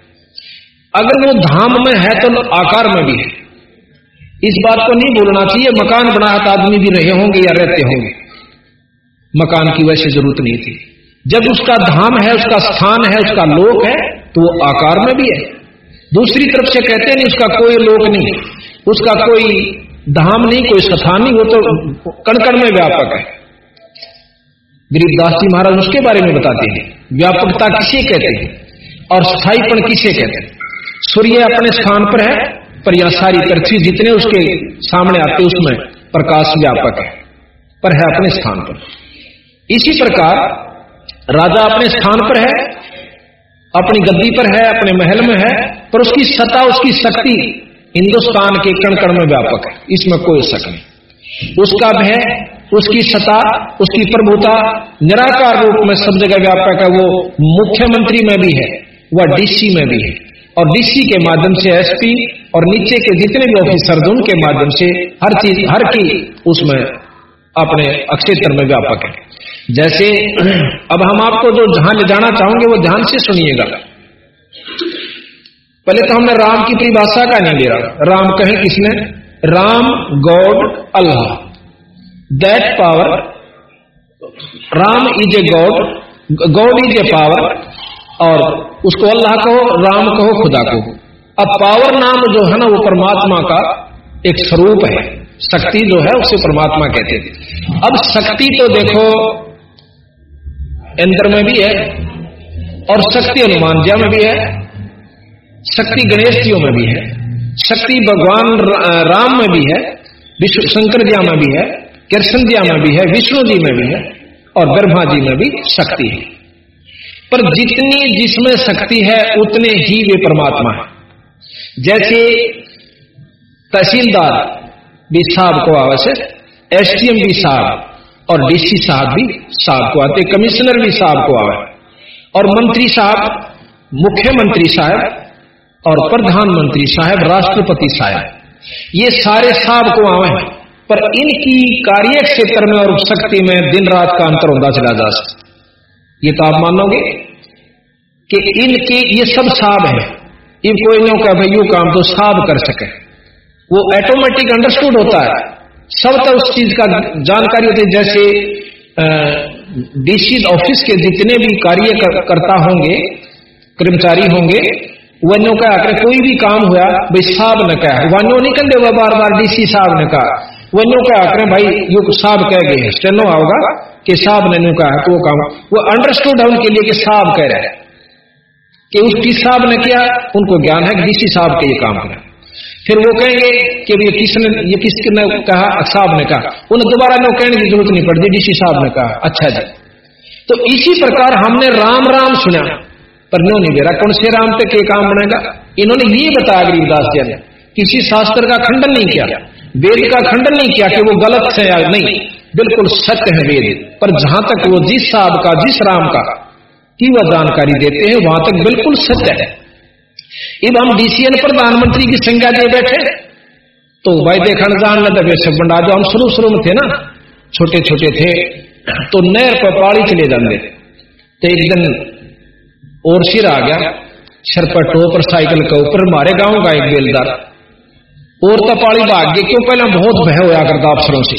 अगर वो धाम में है तो आकार में भी है। इस बात को नहीं बोलना चाहिए, मकान बनाहत आदमी भी रहे होंगे या रहते होंगे। मकान की वैसे ज़रूरत नहीं थी। जब उसका धाम है, उसका स्थान है, उसका लोक है तो वो आकार में भी है। दूसरी तरफ़ से कहते नहीं, उसका कोई लोक नहीं। उसका कोई धाम नहीं, कोई स्थान नहीं, वो तो कणकण में व्यापक है। गरीबदास जी महाराज उसके बारे में बताते हैं। व्यापकता किसे कहते हैं? और स्थायीपण किसे कहते हैं? सूर्य अपने स्थान पर है, पर यह सारी पृथ्वी जितने उसके सामने आते उसमें प्रकाश व्यापक है, पर है अपने स्थान पर। इसी प्रकार राजा अपने स्थान पर है, अपनी गद्दी पर है, अपने महल में है, पर उसकी सत्ता, उसकी शक्ति हिंदुस्तान के कण कण में व्यापक है। इसमें कोई शक नहीं। उसका भय, उसकी सत्ता, उसकी प्रभुता, निराकार रूप में सब जगह व्यापक है, वो मुख्यमंत्री में भी है, वह डीसी में भी है। और डीसी के माध्यम से एसपी और नीचे के जितने भी ऑफिसर उनके माध्यम से हर चीज़, हर की उसमें अपने क्षेत्र में व्यापक है। जैसे, अब हम आपको जो जहाँ ले जाना चाहोगे, वो ध्यान से सुनिएगा। पहले तो हमने राम की परिभाषा का नहीं ले रहा। राम कहे किसने? Ram, god, Allah. That power Ram is a god god is a power और उसको अल्लाह कहो, राम कहो, खुदा कहो। अब पावर नाम जो है ना, वो परमात्मा का एक स्वरूप है। शक्ति जो है, उसे परमात्मा कहते थे अब शक्ति तो देखो इंद्र में भी है और शक्ति हनुमान जी में भी है, शक्ति गणेश जियों में भी है, शक्ति भगवान राम में भी है, विष्णु शंकर जी में भी है, कृष्ण जी में भी है, विष्णु जी में भी है और ब्रह्मा जी में भी शक्ति है। पर जितनी जिसमें शक्ति है, उतने ही वे परमात्मा है। जैसे तहसीलदार भी साहब को आवश्यक एसटीएम भी साहब और डीसी साहब भी साहब को आते कमिश्नर भी साहब को आवे। और मंत्री साहब, मुख्यमंत्री साहब और प्रधानमंत्री साहब, राष्ट्रपति साहब, ये सारे साहब को आवे पर इनकी कार्य क्षेत्र में और शक्ति में दिन रात का अंतर होता चला जा सकता ये तो आप मानोगे कि इनके, ये सब साहब है। इन कोई कहा भाई यू काम तो साहब कर सके। वो ऑटोमेटिक अंडरस्टूड होता है। सब तो उस चीज़ का जानकारी होती है जैसे डीसी ऑफ़िस के जितने भी कार्य कर, होंगे कर्मचारी होंगे वन्यों का आकर कोई भी काम हुआ भाई साहब ने कहा वन्यों नहीं कर देगा बार बार डीसी साहब ने कहा वन्यों का आकर भाई यू साहब कह गए स्टेनो आओगा कि साहब ने नो कहा तो वो काम वो अंडरस्टूड है उनके लिए कि साहब कह रहे हैं कि उस डी साहब ने किया उनको ज्ञान है डीसी साहब के ये काम करें। फिर वो कहेंगे कि ये किसने ये किसने कहा? साहब ने कहा। उन्हें दोबारा नो कहने की ज़रूरत नहीं पड़ती। डीसी साहब ने कहा। अच्छा जी। तो इसी प्रकार हमने राम राम सुना। पर नो नहीं बेरा, कौन से राम पे के काम बनेगा? इन्होंने ये बताया गरीबदास जी ने, किसी शास्त्र का खंडन नहीं किया। वेद का खंडन नहीं किया कि वो गलत है या नहीं। बिल्कुल सत्य है वेद। पर जहाँ तक वो जिस साहब का, जिस राम का, की वह जानकारी देते हैं, वहाँ तक बिल्कुल सत्य है। अब हम डीसीएन प्रधानमंत्री की संज्ञा दे बैठे तो भाई देखा जान न दबे सब बंडा जो हम शुरू शुरू में थे ना छोटे छोटे थे तो नहर पर पाड़ी चले जाते तो एक दिन और सिर आ गया, सर पर टोपर साइकिल के ऊपर मारे गाँव का एक बेलदार। और तो पाड़ी भाग गई, क्यों पहले बहुत भय होया करता अफसरों से।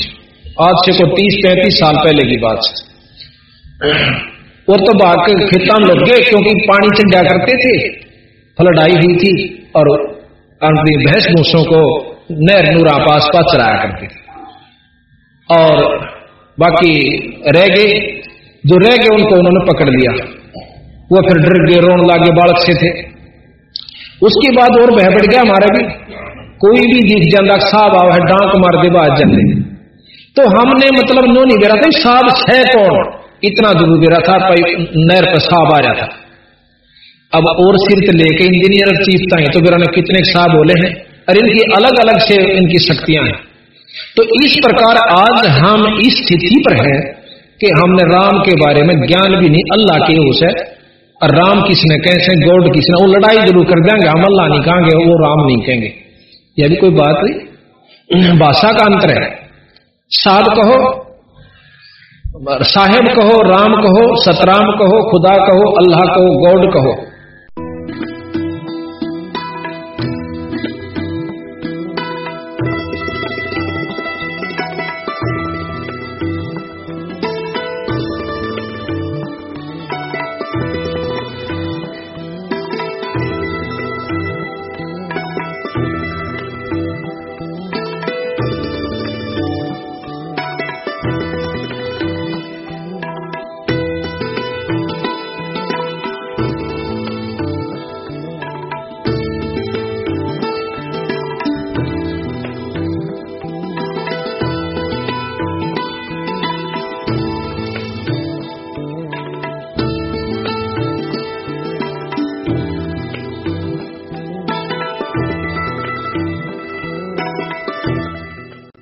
आज से को तीस पैंतीस साल पहले की बात और तो भाग के खेता में लग गए, क्योंकि पानी चढ़ा करते थे। फ्लड हुई थी और अपनी भैंस भूसों को नहर नूरा पास पास चलाया करती थी। और बाकी रह गए। जो रह गए, उनको उन्होंने पकड़ लिया। वो फिर डर गए, रोन लागे, बालक से थे। उसके बाद और बह बढ़ गया हमारा भी। कोई भी दिख जाता साहब आवा है, डांक मार दे, बाज जाते तो हमने मतलब नो नहीं रहा था, साहब छह कौन? इतना ज़रूर दे रहा था नहर पर साहब आ रहा था। अब और सिर्फ़ लेके इंजीनियर चीजता है तो फिर हमें कितने साहब बोले हैं? और इनकी अलग अलग से इनकी शक्तियाँ हैं। तो इस प्रकार आज हम इस स्थिति पर हैं कि हमने राम के बारे में ज्ञान भी नहीं, अल्लाह के उसे और राम किसने कैसे गॉड किसने, वो लड़ाई ज़रूर कर देंगे, हम अल्लाह नहीं कहेंगे, वो राम नहीं कहेंगे। यह भी कोई बात नहीं। भाषा का अंतर है। साहब कहो, साहेब कहो, राम कहो, सतराम कहो, खुदा कहो, अल्लाह कहो, गॉड कहो।